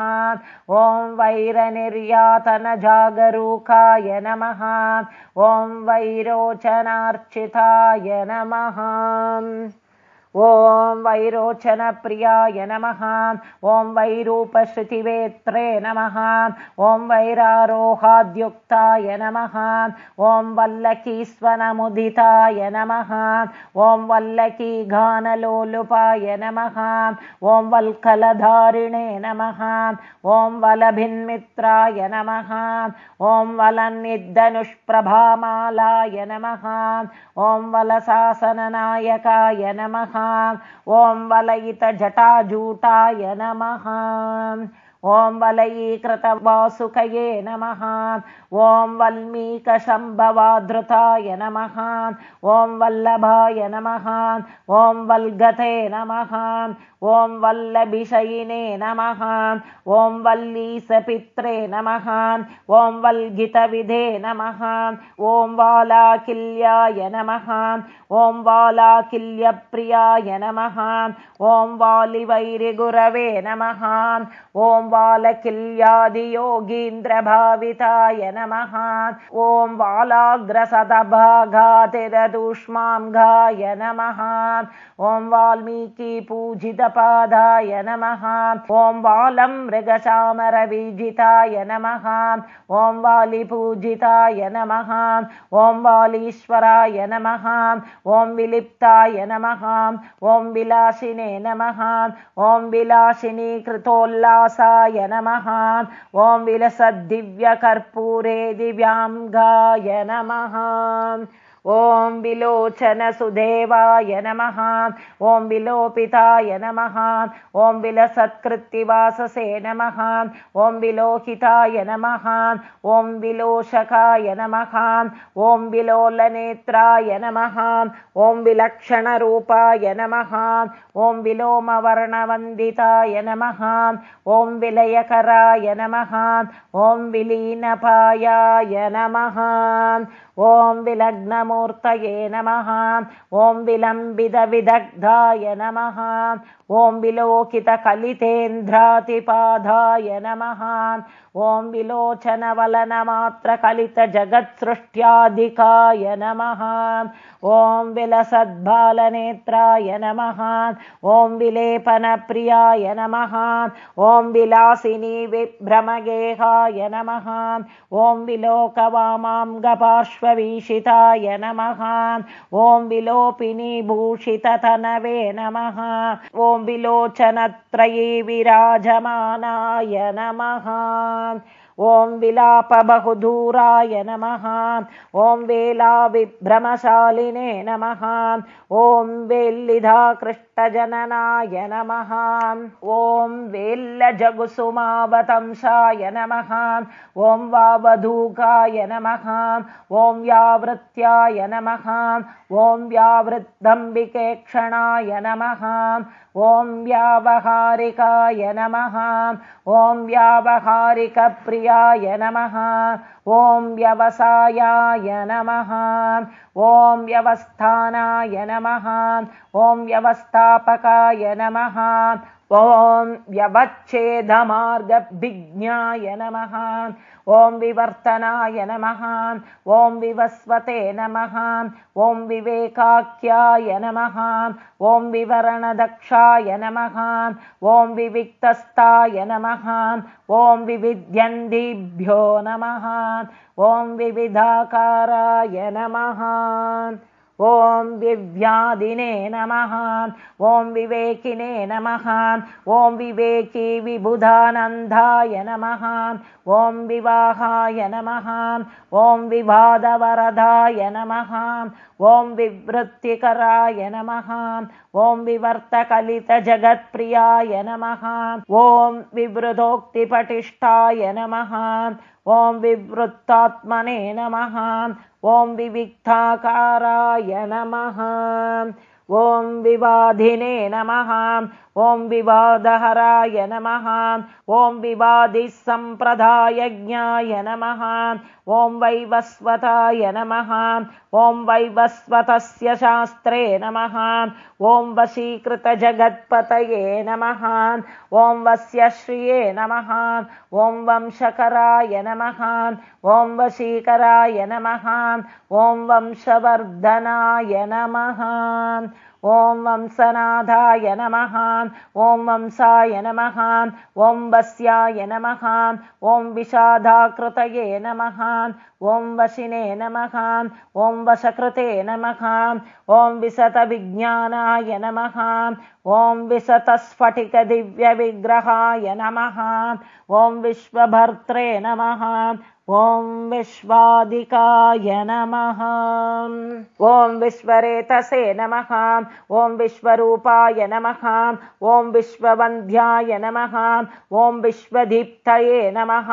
ॐ वैरनिर्यातनजागरूकाय नमः। ॐ वैरोचनार्चिताय नमः ॐ वैरोचनप्रियाय नमः। ॐ वैरूपश्रुतिवेत्रे नमः। ॐ वैरारोहाद्युक्ताय नमः। ॐ वल्लकीस्वनमुदिताय नमः। ॐ वल्लकीगानलोलुपाय नमः। ॐ वल्कलधारिणे नमः। ॐ वलभिन्मित्राय नमः। ॐ वलन्निद्धनुष्प्रभामालाय नमः। ॐ वलशासननायकाय नमः ॐ वलयितजटाजूटाय नमः ॐ वलयीकृतवासुकये नमः ॐ वल्मीकशम्भवाधृताय नमः ॐ वल्लभाय नमः ॐ वल्गते नमः ॐ वल्लभिशयिने नमः ॐ वल्लीसपित्रे नमः ॐ वल्गितविधे नमः ॐ वालाकिल्याय नमः ॐ वालाकिल्यप्रियाय नमः ॐ वालिवैरिगुरवे नमः ॐ वालकिल्यादियोगीन्द्रभाविताय नमः। ॐ वालाग्रसदभागातिरदूष्मां घाय नमः। ॐ वाल्मीकिपूजितपादाय नमः। ॐ वालं मृगशामरविजिताय नमः। ॐ वालिपूजिताय नमः। ॐ वालीश्वराय नमः। ॐ विलिप्ताय नमः। ॐ विलासिने नमः। ॐ विलासिनी कृतोल्लासाय नमः ॐ विलसद्दिव्यकर्पूरे दिव्याङ्गाय नमः ॐ विलोचनसुदेवाय नमः ॐ विलोपिताय नमः ॐ विलसत्कृत्तिवाससे नमः ॐ विलोहिताय नमः ॐ विलोषकाय नमः ॐ विलोलनेत्राय नमः ॐ विलक्षणरूपाय नमः ॐ विलोमवर्णवन्दिताय नमः ॐ विलयकराय नमः ॐ विलीनपायाय नमः ॐ विलग्नमूर्तये नमः। ॐ विलम्बितविदग्धाय नमः। ॐ विलोकितकलितेन्द्रातिपादाय नमः। ॐ विलोचनवलनमात्रकलितजगत्सृष्ट्याधिकाय नमः ॐ विलसद्बालनेत्राय नमः। ॐ विलेपनप्रियाय नमः। ॐ विलासिनी विभ्रमगेहाय नमः। ॐ विलोकवामां नमः। ॐ विलोपिनी भूषिततनवे नमः। ॐ विलोचनत्रयी विराजमानाय नमः ॐ विलापबहुदूराय नमः। ॐ वेलाविभ्रमशालिने नमः। ॐ वेल्लिधाकृष्टजननाय नमः। ॐ वेल्लजगुसुमावतंसाय नमः। ॐ वावधूकाय नमः। ॐ व्यावृत्याय नमः। ॐ व्यावृद्धम्बिकेक्षणाय नमः। ॐ व्यावहारिकाय नमः। ॐ व्यावहारिकप्रियाय नमः ॐ व्यवसायाय नमः। ॐ व्यवस्थानाय नमः। ॐ व्यवस्थापकाय नमः ॐ व्यवच्छेदमार्गभिज्ञाय नमः। ॐ विवर्तनाय नमः। ॐ विवस्वते नमः। ॐ विवेकाख्याय नमः। ॐ विवरणदक्षाय नमः। ॐ विविक्तस्ताय नमः। ॐ विविध्यन्दिभ्यो नमः। ॐ विविधाकाराय नमः ॐ विव्यादिने नमः। ॐ विवेकिने नमः। ॐ विवेकी विबुधानन्दाय नमः। ॐ विवाहाय नमः। ॐ विवादवरदाय नमः। ॐ विवृत्तिकराय नमः ॐ विवर्तकलितजगत्प्रियाय नमः। ॐ विवृतोक्तिपटिष्ठाय नमः। ॐ विवृत्तात्मने नमः। ॐ विविक्ताकाराय नमः ॐ विवाधिने नमः ॐ विवादहराय नमः ॐ विवादिसम्प्रदायज्ञाय नमः ॐ वैवस्वताय नमः ॐ वैवस्वतस्य शास्त्रे नमः ॐ वशीकृतजगत्पतये नमः ॐ वस्य श्रिये नमः ॐ वंशकराय नमः ॐ वशीकराय नमः ॐ वंशवर्धनाय नमः ॐ वंसनाथाय नमः। ॐ वंसाय नमः। ॐ वस्याय नमः। ॐ विषादाकृतये नमः। ॐ वशिने नमः। ॐ वशकृते नमः। ॐ विशतविज्ञानाय नमः। ॐ विशतस्फटिकदिव्यविग्रहाय नमः। ॐ विश्वभर्त्रे नमः ॐ विश्वादिकाय नमः। ॐ विश्वरेतसे नमः। ॐ विश्वरूपाय नमः। ॐ विश्ववन्ध्याय नमः। ॐ विश्वदीप्तये नमः।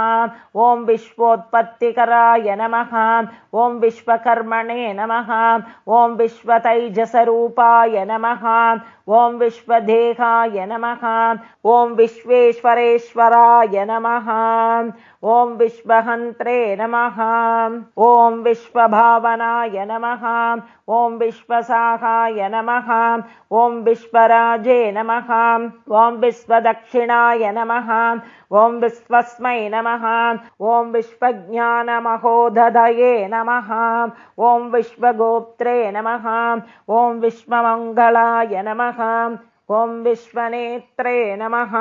ॐ विश्वोत्पत्तिकराय नमः। ॐ विश्वकर्मणे नमः। ॐ विश्वतैजसरूपाय नमः। ॐ विश्वदेहाय नमः। ॐ विश्वेश्वरेश्वराय नमः ॐ विश्वहन्त विश्वनेत्रे नमः। ॐ विश्वभावनाय नमः। ॐ विश्वसाहाय नमः। ॐ विश्वराजे नमः। ॐ विश्वदक्षिणाय नमः। ॐ विश्वस्मै नमः। ॐ विश्वज्ञानमहोदधये नमः। ॐ विश्वगोप्त्रे नमः। ॐ विश्वमङ्गलाय नमः ॐ विश्वनेत्रे नमः।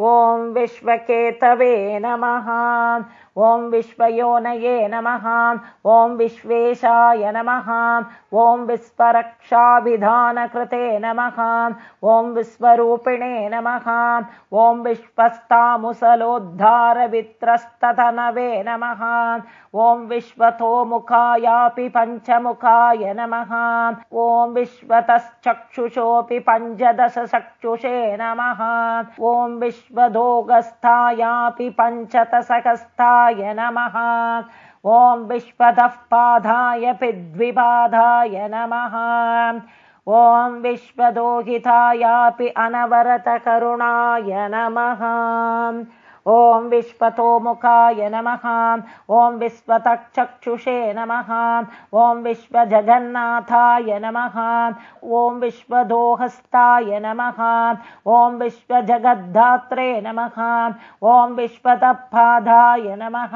ॐ विश्वकेतवे नमः। ॐ विश्वयोनये नमः। ॐ विश्वेशाय नमः। ॐ विश्वरक्षाभिधानकृते नमः। ॐ विश्वरूपिणे नमः। ॐ विश्वस्तामुसलोद्धारवित्रस्ततनवे नमः। ॐ विश्वतोमुखायापि पञ्चमुखाय नमः। ॐ विश्वतश्चक्षुषोऽपि पञ्चदशचक्षुषे नमः ॐ विश्वदोगस्थायापि पञ्चदशकस्था नमः ॐ विश्वतः पाधाय पिद्विपाधाय नमः ॐ विश्वदोहितायापि अनवरतकरुणाय नमः ॐ विश्वतोमुखाय नमः। ॐ विश्वतक्षक्षुषे नमः। ॐ विश्वजगन्नाथाय नमः। ॐ विश्वदोहस्ताय नमः। ॐ विश्वजगद्धात्रे नमः। ॐ विश्वतपादाय नमः।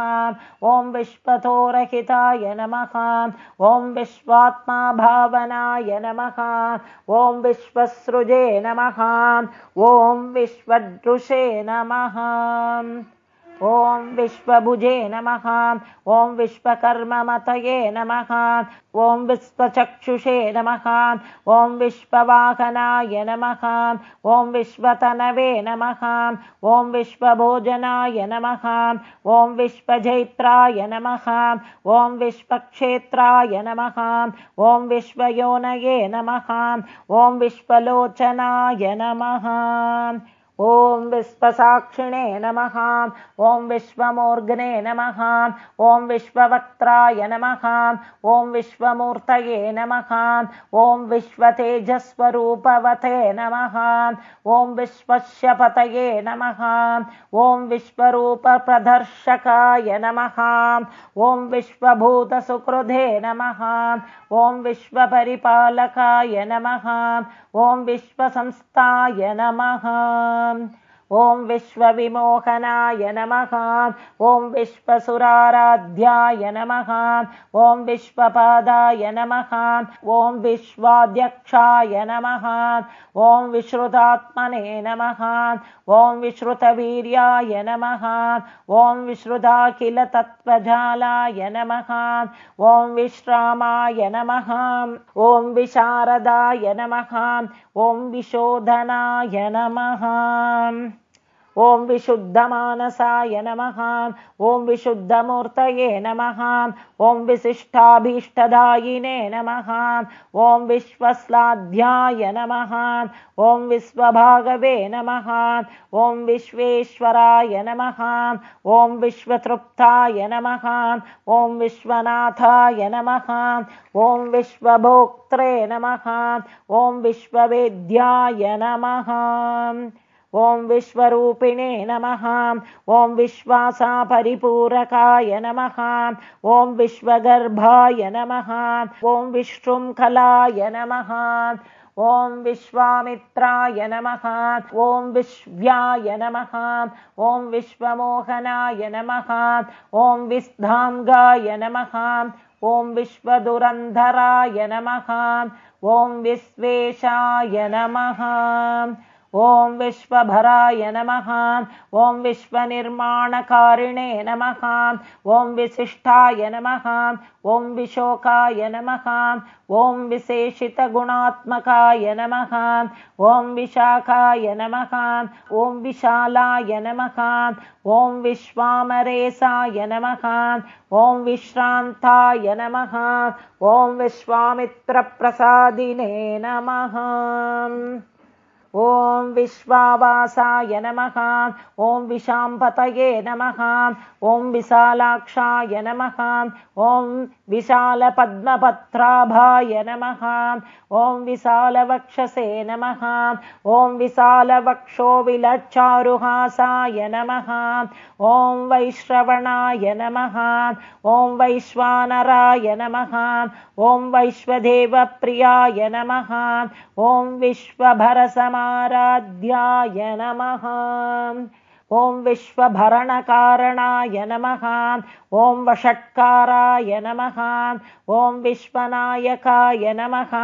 ॐ विश्वतोरहिताय नमः। ॐ विश्वात्मा भावनाय नमः। ॐ विश्वसृजे नमः। ॐ विश्वदृशे नमः ॐ विश्वभुजे नमः ॐ विश्वकर्ममतये नमः ॐ विश्वचक्षुषे नमः ॐ विश्ववाहनाय नमः ॐ विश्वतनवे नमः ॐ विश्वभोजनाय नमः ॐ विश्वजैत्राय नमः ॐ विश्वक्षेत्राय नमः ॐ विश्वयोनये नमः ॐ विश्वलोचनाय नमः ॐ विश्वसाक्षिणे नमः। ॐ विश्वमूर्ग्ने नमः। ॐ विश्ववक्त्राय नमः। ॐ विश्वमूर्तये नमः। ॐ विश्वतेजस्वरूपवते नमः। ॐ विश्वस्यपतये नमः। ॐ विश्वरूपप्रदर्शकाय नमः। ॐ विश्वभूतसुकृधे नमः। ॐ विश्वपरिपालकाय नमः। ॐ विश्वसंस्थाय नमः। um, ॐ विश्वविमोहनाय नमः। ॐ विश्वसुराराध्याय नमः। ॐ विश्वपादाय नमः। ॐ विश्वाध्यक्षाय नमः। ॐ विश्रुतात्मने नमः। ॐ विश्रुतवीर्याय नमः। ॐ विश्रुताखिलतत्त्वजालाय नमः। ॐ विश्रामाय नमः। ॐ विशारदाय नमः। ॐ विशोधनाय नमः ॐ विशुद्धमानसाय नमः। ॐ विशुद्धमूर्तये नमः। ॐ विशिष्टाभीष्टदायिने नमः। ॐ विश्वस्लाध्याय नमः। ॐ विश्वभागवे नमः। ॐ विश्वेश्वराय नमः। ॐ विश्वतृप्ताय नमः। ॐ विश्वनाथाय नमः। ॐ विश्वभोक्त्रे नमः। ॐ विश्ववेद्याय नमः ॐ विश्वरूपिणे नमः, ॐ विश्वासा परिपूरकाय नमः, ॐ विश्वगर्भाय नमः, ॐ विशृङ्खलाय नमः, ॐ विश्वामित्राय नमः, ॐ विश्व्याय नमः, ॐ विश्वमोहनाय नमः, ॐ विस्धाङ्गाय नमः, ॐ विश्वदुरन्धराय नमः, ॐ विश्वेशाय नमः। ॐ विश्वभराय नमः। ॐ विश्वनिर्माणकारिणे नमः। ॐ विशिष्टाय नमः। ॐ विशोकाय नमः। ॐ विशेषितगुणात्मकाय नमः। ॐ विशाखाय नमः। ॐ विशालाय नमः। ॐ विश्वामरेसाय नमः। ॐ विश्रान्ताय नमः। ॐ विश्वामित्रप्रसादिने नमः ॐ विश्वावासाय नमः ॐ विशाम्पतये नमः ॐ विशालाक्षाय नमः ॐ विशालपद्मपत्राभाय नमः। ॐ विशालवक्षसे नमः। ॐ विशालवक्षो विलच्चारुहासाय नमः। ॐ वैश्रवणाय नमः। ॐ वैश्वानराय नमः। ॐ वैश्वदेवप्रियाय नमः। ॐ विश्वभरसमाराध्याय नमः ॐ विश्वभरणकारणाय नमः ॐ वषट्काराय नमः ॐ विश्वनायकाय नमः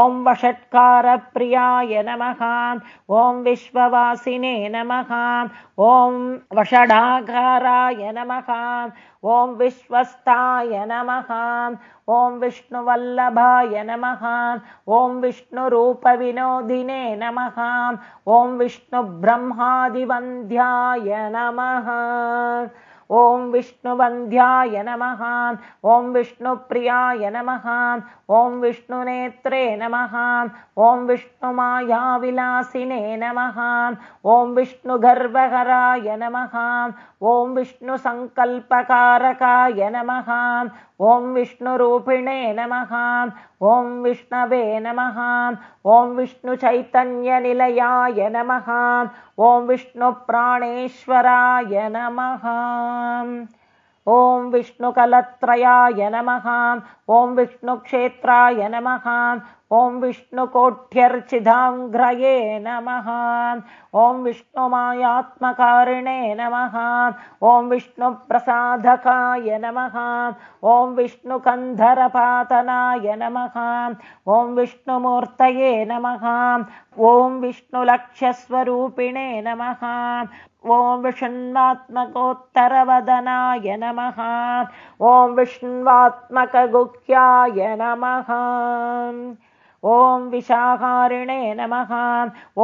ॐ वषट्कारप्रियाय नमः ॐ विश्ववासिने नमः ॐ वषडाकाराय नमः ॐ विश्वस्ताय नमः। ॐ विष्णुवल्लभाय नमः। ॐ विष्णुरूपविनोदिने नमः। ॐ विष्णुब्रह्मादिवन्द्याय नमः ॐ विष्णुवन्द्याय नमः ॐ विष्णुप्रियाय नमः ॐ विष्णुनेत्रे नमः ॐ विष्णुमायाविलासिने नमः ॐ विष्णुगर्वहराय नमः ॐ विष्णुसङ्कल्पकारकाय नमः ॐ विष्णुरूपिणे नमः ॐ विष्णवे नमः ॐ विष्णुचैतन्यनिलयाय नमः ॐ विष्णुप्राणेश्वराय नमः ॐ विष्णुकलत्रयाय नमः। ॐ विष्णुक्षेत्राय नमः ॐ विष्णुकोट्यर्चिदाङ्घ्रये नमः। ॐ विष्णुमायात्मकारिणे नमः। ॐ विष्णुप्रसाधकाय नमः। ॐ विष्णुकन्धरपातनाय नमः। ॐ विष्णुमूर्तये नमः। ॐ विष्णुलक्ष्यस्वरूपिणे नमः। ॐ विष्ण्वात्मकोत्तरवदनाय नमः। ॐ विष्ण्वात्मकगुह्याय नमः। ॐ विशाहारिणे नमः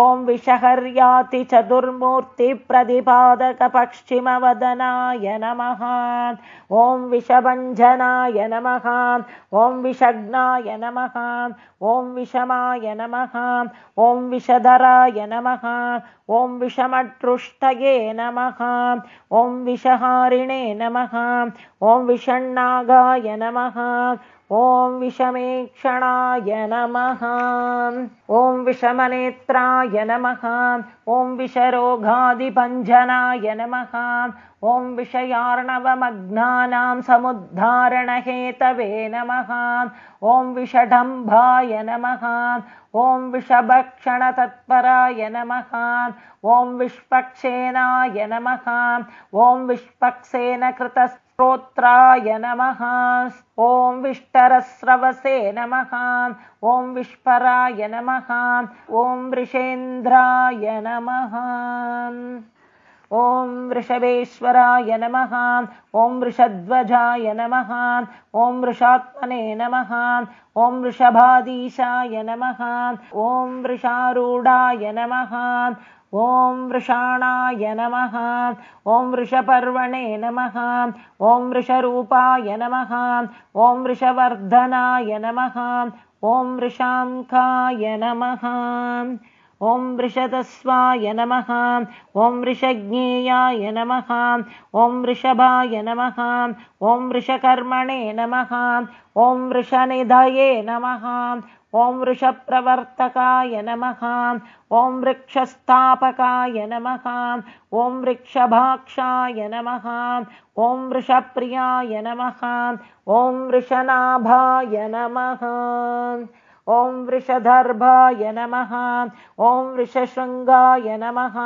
ॐ विषहर्याति चतुर्मूर्तिप्रतिपादकपश्चिमवदनाय नमः ॐ विषभञ्जनाय नमः ॐ विषग्नाय नमः ॐ विषमाय नमः ॐ विषधराय नमः ॐ विषमटृष्टये नमः ॐ विषहारिणे नमः ॐ विषण्णागाय नमः ॐ विषमेक्षणाय नमः। ॐ विषमनेत्राय नमः। ॐ विषरोगादिपञ्जनाय नमः। ॐ विषयार्णवमग्नानां समुद्धारणहेतवे नमः। ॐ विषडम्भाय नमः। ॐ विषभक्षणतत्पराय नमः। ॐ विष्पक्षेनाय नमः। ॐ विष्पक्षेन कृतस्त्रोत्राय नमः। ॐ विष्टरस्रवसे नमः। ॐ विष्पराय नमः। ॐ वृषेन्द्राय नमः। ॐ वृषभेश्वराय नमः। ॐ वृषध्वजाय नमः। ॐ वृषात्मने नमः। ॐ वृषभाधीशाय नमः। ॐ वृषारूढाय नमः ॐ वृषाणाय नमः ॐ वृषपर्वणे नमः ॐ वृषरूपाय नमः ॐ वृषवर्धनाय नमः ॐ वृषाङ्काय नमः ॐ वृषदस्वाय नमः ॐ वृषज्ञेयाय नमः ॐ वृषभाय नमः ॐ वृषकर्मणे नमः ॐ वृषनिधये नमः ॐ वृषप्रवर्तकाय नमः ॐ वृक्षस्थापकाय नमः ॐ वृक्षभाक्षाय नमः ॐ वृषप्रियाय नमः ॐ वृषनाभाय नमः ॐ वृषदर्भाय नमः। ॐ वृषशृङ्गाय नमः।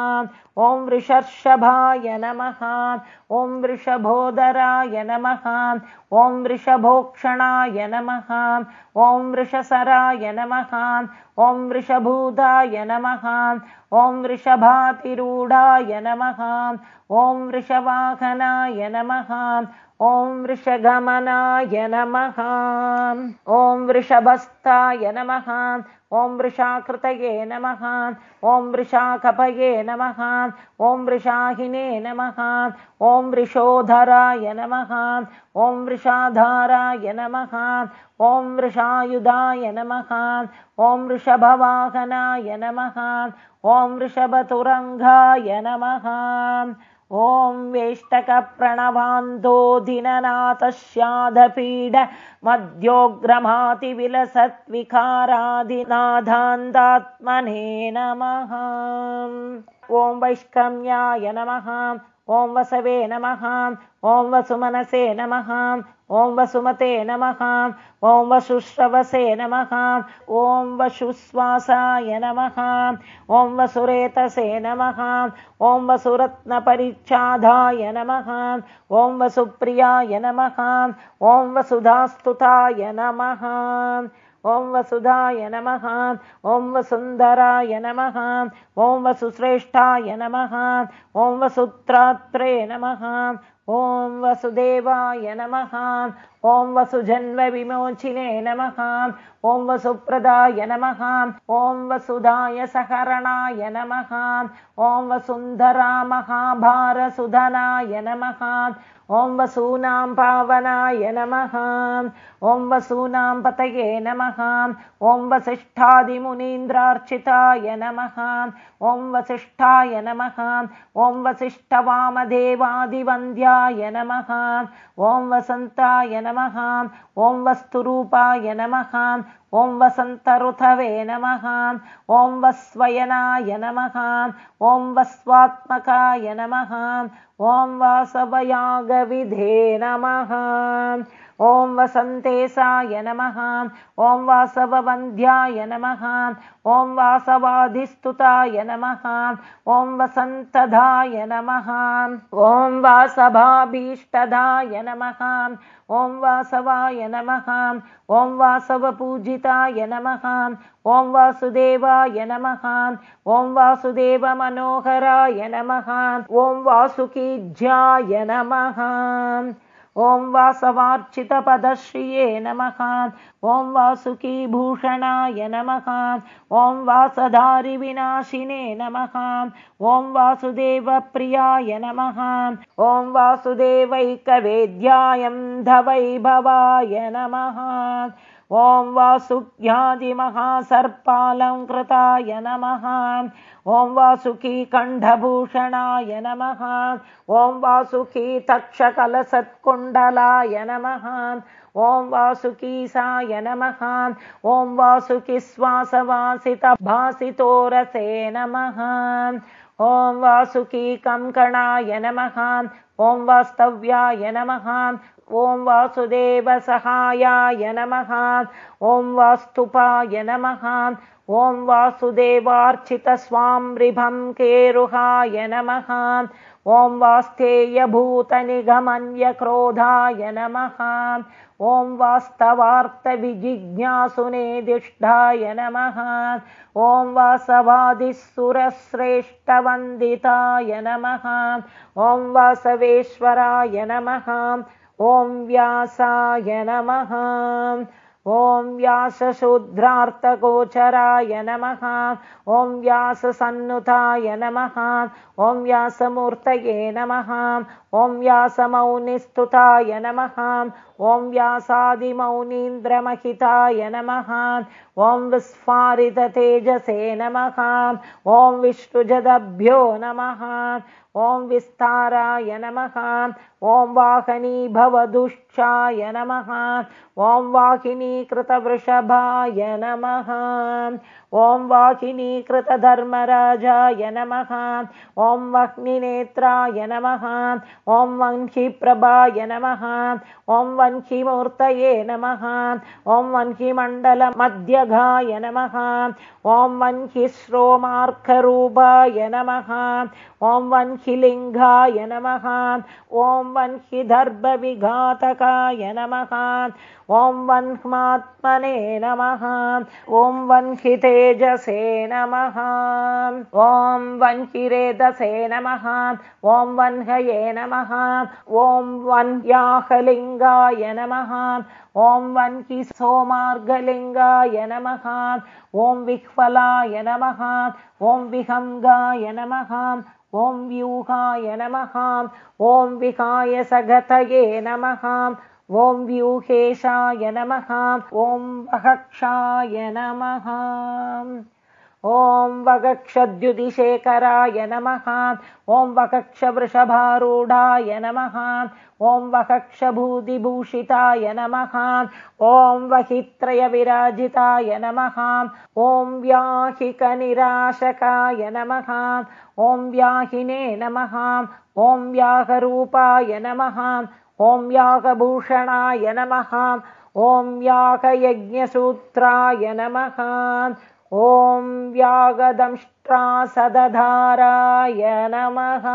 ॐ वृषर्षभाय नमः। ॐ वृषभोदराय नमः। ॐ वृषभोक्षणाय नमः। ॐ वृषसराय नमः। ॐ वृषभूताय नमः। ॐ वृषभातिरूढाय नमः। ॐ वृषवाहनाय नमः ॐ वृषगमनाय नमः। ॐ वृषभस्ताय नमः। ॐ वृषाकृतये नमः। ॐ वृषाकपये नमः। ॐ वृषाहिने नमः। ॐ वृषोधराय नमः। ॐ वृषाधाराय नमः। ॐ वृषायुधाय नमः। ॐ वृषभवाहनाय नमः। ॐ वृषभतुरङ्गाय नमः ॐ वेष्टकप्रणवान्दोधिननाथस्याधपीड मध्योग्रमातिविलसद्विकारादिनाधान्तात्मने नमः। ॐ वैष्कम्याय नमः ॐ वसवे नमः ॐ वसुमनसे नमः ॐ वसुमते नमः ॐ वसुश्रवसे नमः ॐ वशुश्वासाय नमः ॐ वसुरेतसे नमः ॐ वसुरत्नपरिच्छादाय नमः ॐ वसुप्रियाय नमः ॐ वसुधास्तुताय नमः ॐ वसुधाय नमः। ॐ वसुन्धराय नमः। ॐ वसुश्रेष्ठाय नमः। ॐ वसुत्रात्रे नमः। ॐ वसुदेवाय नमः। ॐ वसुजन्मविमोचिने नमः। ॐ वसुप्रदाय नमः। ॐ वसुधाय सहरणाय नमः। ॐ वसुन्धरा महाभारसुधनाय नमः ॐ वसूनां पावनाय नमः। ॐ वसूनां पतये नमः। ॐ वसिष्ठादिमुनीन्द्रार्चिताय नमः। ॐ वसिष्ठाय नमः। ॐ वसिष्ठवामदेवादिवन्द्याय नमः। ॐ वसन्ताय नमः। ॐ वस्तुरूपाय नमः ॐ वसन्तऋथवे नमः। ॐ वस्वयनाय नमः। ॐ वस्वात्मकाय नमः। ॐ वासवयागविधे नमः ॐ वसन्तेशाय नमः। ॐ वासववन्द्याय नमः। ॐ वासवाधिस्तुताय नमः। ॐ वसन्तधाय नमः। ॐ वासभाभीष्टदाय नमः। ॐ वासवाय नमः। ॐ वासवपूजिताय नमः। ॐ वासुदेवाय नमः। ॐ वासुदेवमनोहराय नमः। ॐ वासुकीज्याय नमः ॐ वासवार्चितपदश्रिये नमः ॐ वासुकीभूषणाय नमः ॐ वासधारिविनाशिने नमः ॐ वासुदेवप्रियाय नमः ॐ वासुदेवैकवेद्याय धवैभवाय नमः ॐ वासुक्यादिमहासर्पालङ्कृताय नमः। ॐ वासुकीकण्ठभूषणाय नमः। ॐ वासुकी तक्षकलसत्कुण्डलाय नमः। ॐ वासुकीसाय नमः। ॐ वासुकिश्वासवासितभासितोरसे नमः ॐ वासुकीकङ्कणाय नमः ॐ वास्तव्याय नमः ॐ वासुदेवसहायाय नमः ॐ वास्तुपाय नमः ॐ वासुदेवार्चितस्वामृभं केरुहाय नमः ॐ वास्थेयभूतनिगमन्यक्रोधाय नमः। ॐ वास्तवार्थविजिज्ञासुनेदिष्ठाय नमः। ॐ वासवादिसुरश्रेष्ठवन्दिताय नमः। ॐ वासवेश्वराय नमः। ॐ व्यासाय नमः ॐ व्यासशूद्रार्थगोचराय नमः। ॐ व्याससन्नुताय नमः। ॐ व्यासमूर्तये नमः ॐ व्यासमौनिस्तुताय नमः। ॐ व्यासादिमौनीन्द्रमहिताय नमः। ॐ विस्फारिततेजसे नमः। ॐ विष्णुजदभ्यो नमः। ॐ विस्ताराय नमः। ॐ वाहनीभवदुष्टाय नमः। ॐ वाहिनीकृतवृषभाय नमः ॐ वाहिनीकृतधर्मराजाय नमः ॐ वह्निनेत्राय नमः ॐ वह्निप्रभाय नमः ॐ वह्निमूर्तये नमः ॐ वह्निमण्डलमध्यगाय नमः ॐ वह्निश्रोमार्करूपाय नमः ॐ वह्निलिङ्गाय नमः ॐ वह्निमुखाय नमः ॐ वह्मात्मने नमः ॐ वह्नितेजसे नमः। ॐ वह्निरेदसे नमः। ॐ वह्नये नमः। ॐ वह्याहलिङ्गाय नमः। ॐ वह्नि सोमार्गलिङ्गाय नमः। ॐ विह्वलाय नमः। ॐ विहङ्गाय नमः। ॐ व्यूहाय नमः। ॐ विहाय सगतये नमः। ॐ व्यूहेशाय नमः ॐ वहक्षाय नमः ॐ वगक्षद्युतिशेखराय नमः ॐ वकक्षवृषभारूढाय नमः ॐ वकक्षभूतिभूषिताय नमः ॐ वहित्रयविराजिताय नमः ॐ व्याहिकनिराशकाय नमः ॐ व्याहिने नमः ॐ व्याघरूपाय नमः ॐ व्याघभूषणाय नमः ॐ व्याघयज्ञसूत्राय नमः ॐ व्यागदंष्ट्रासदधाराय नमः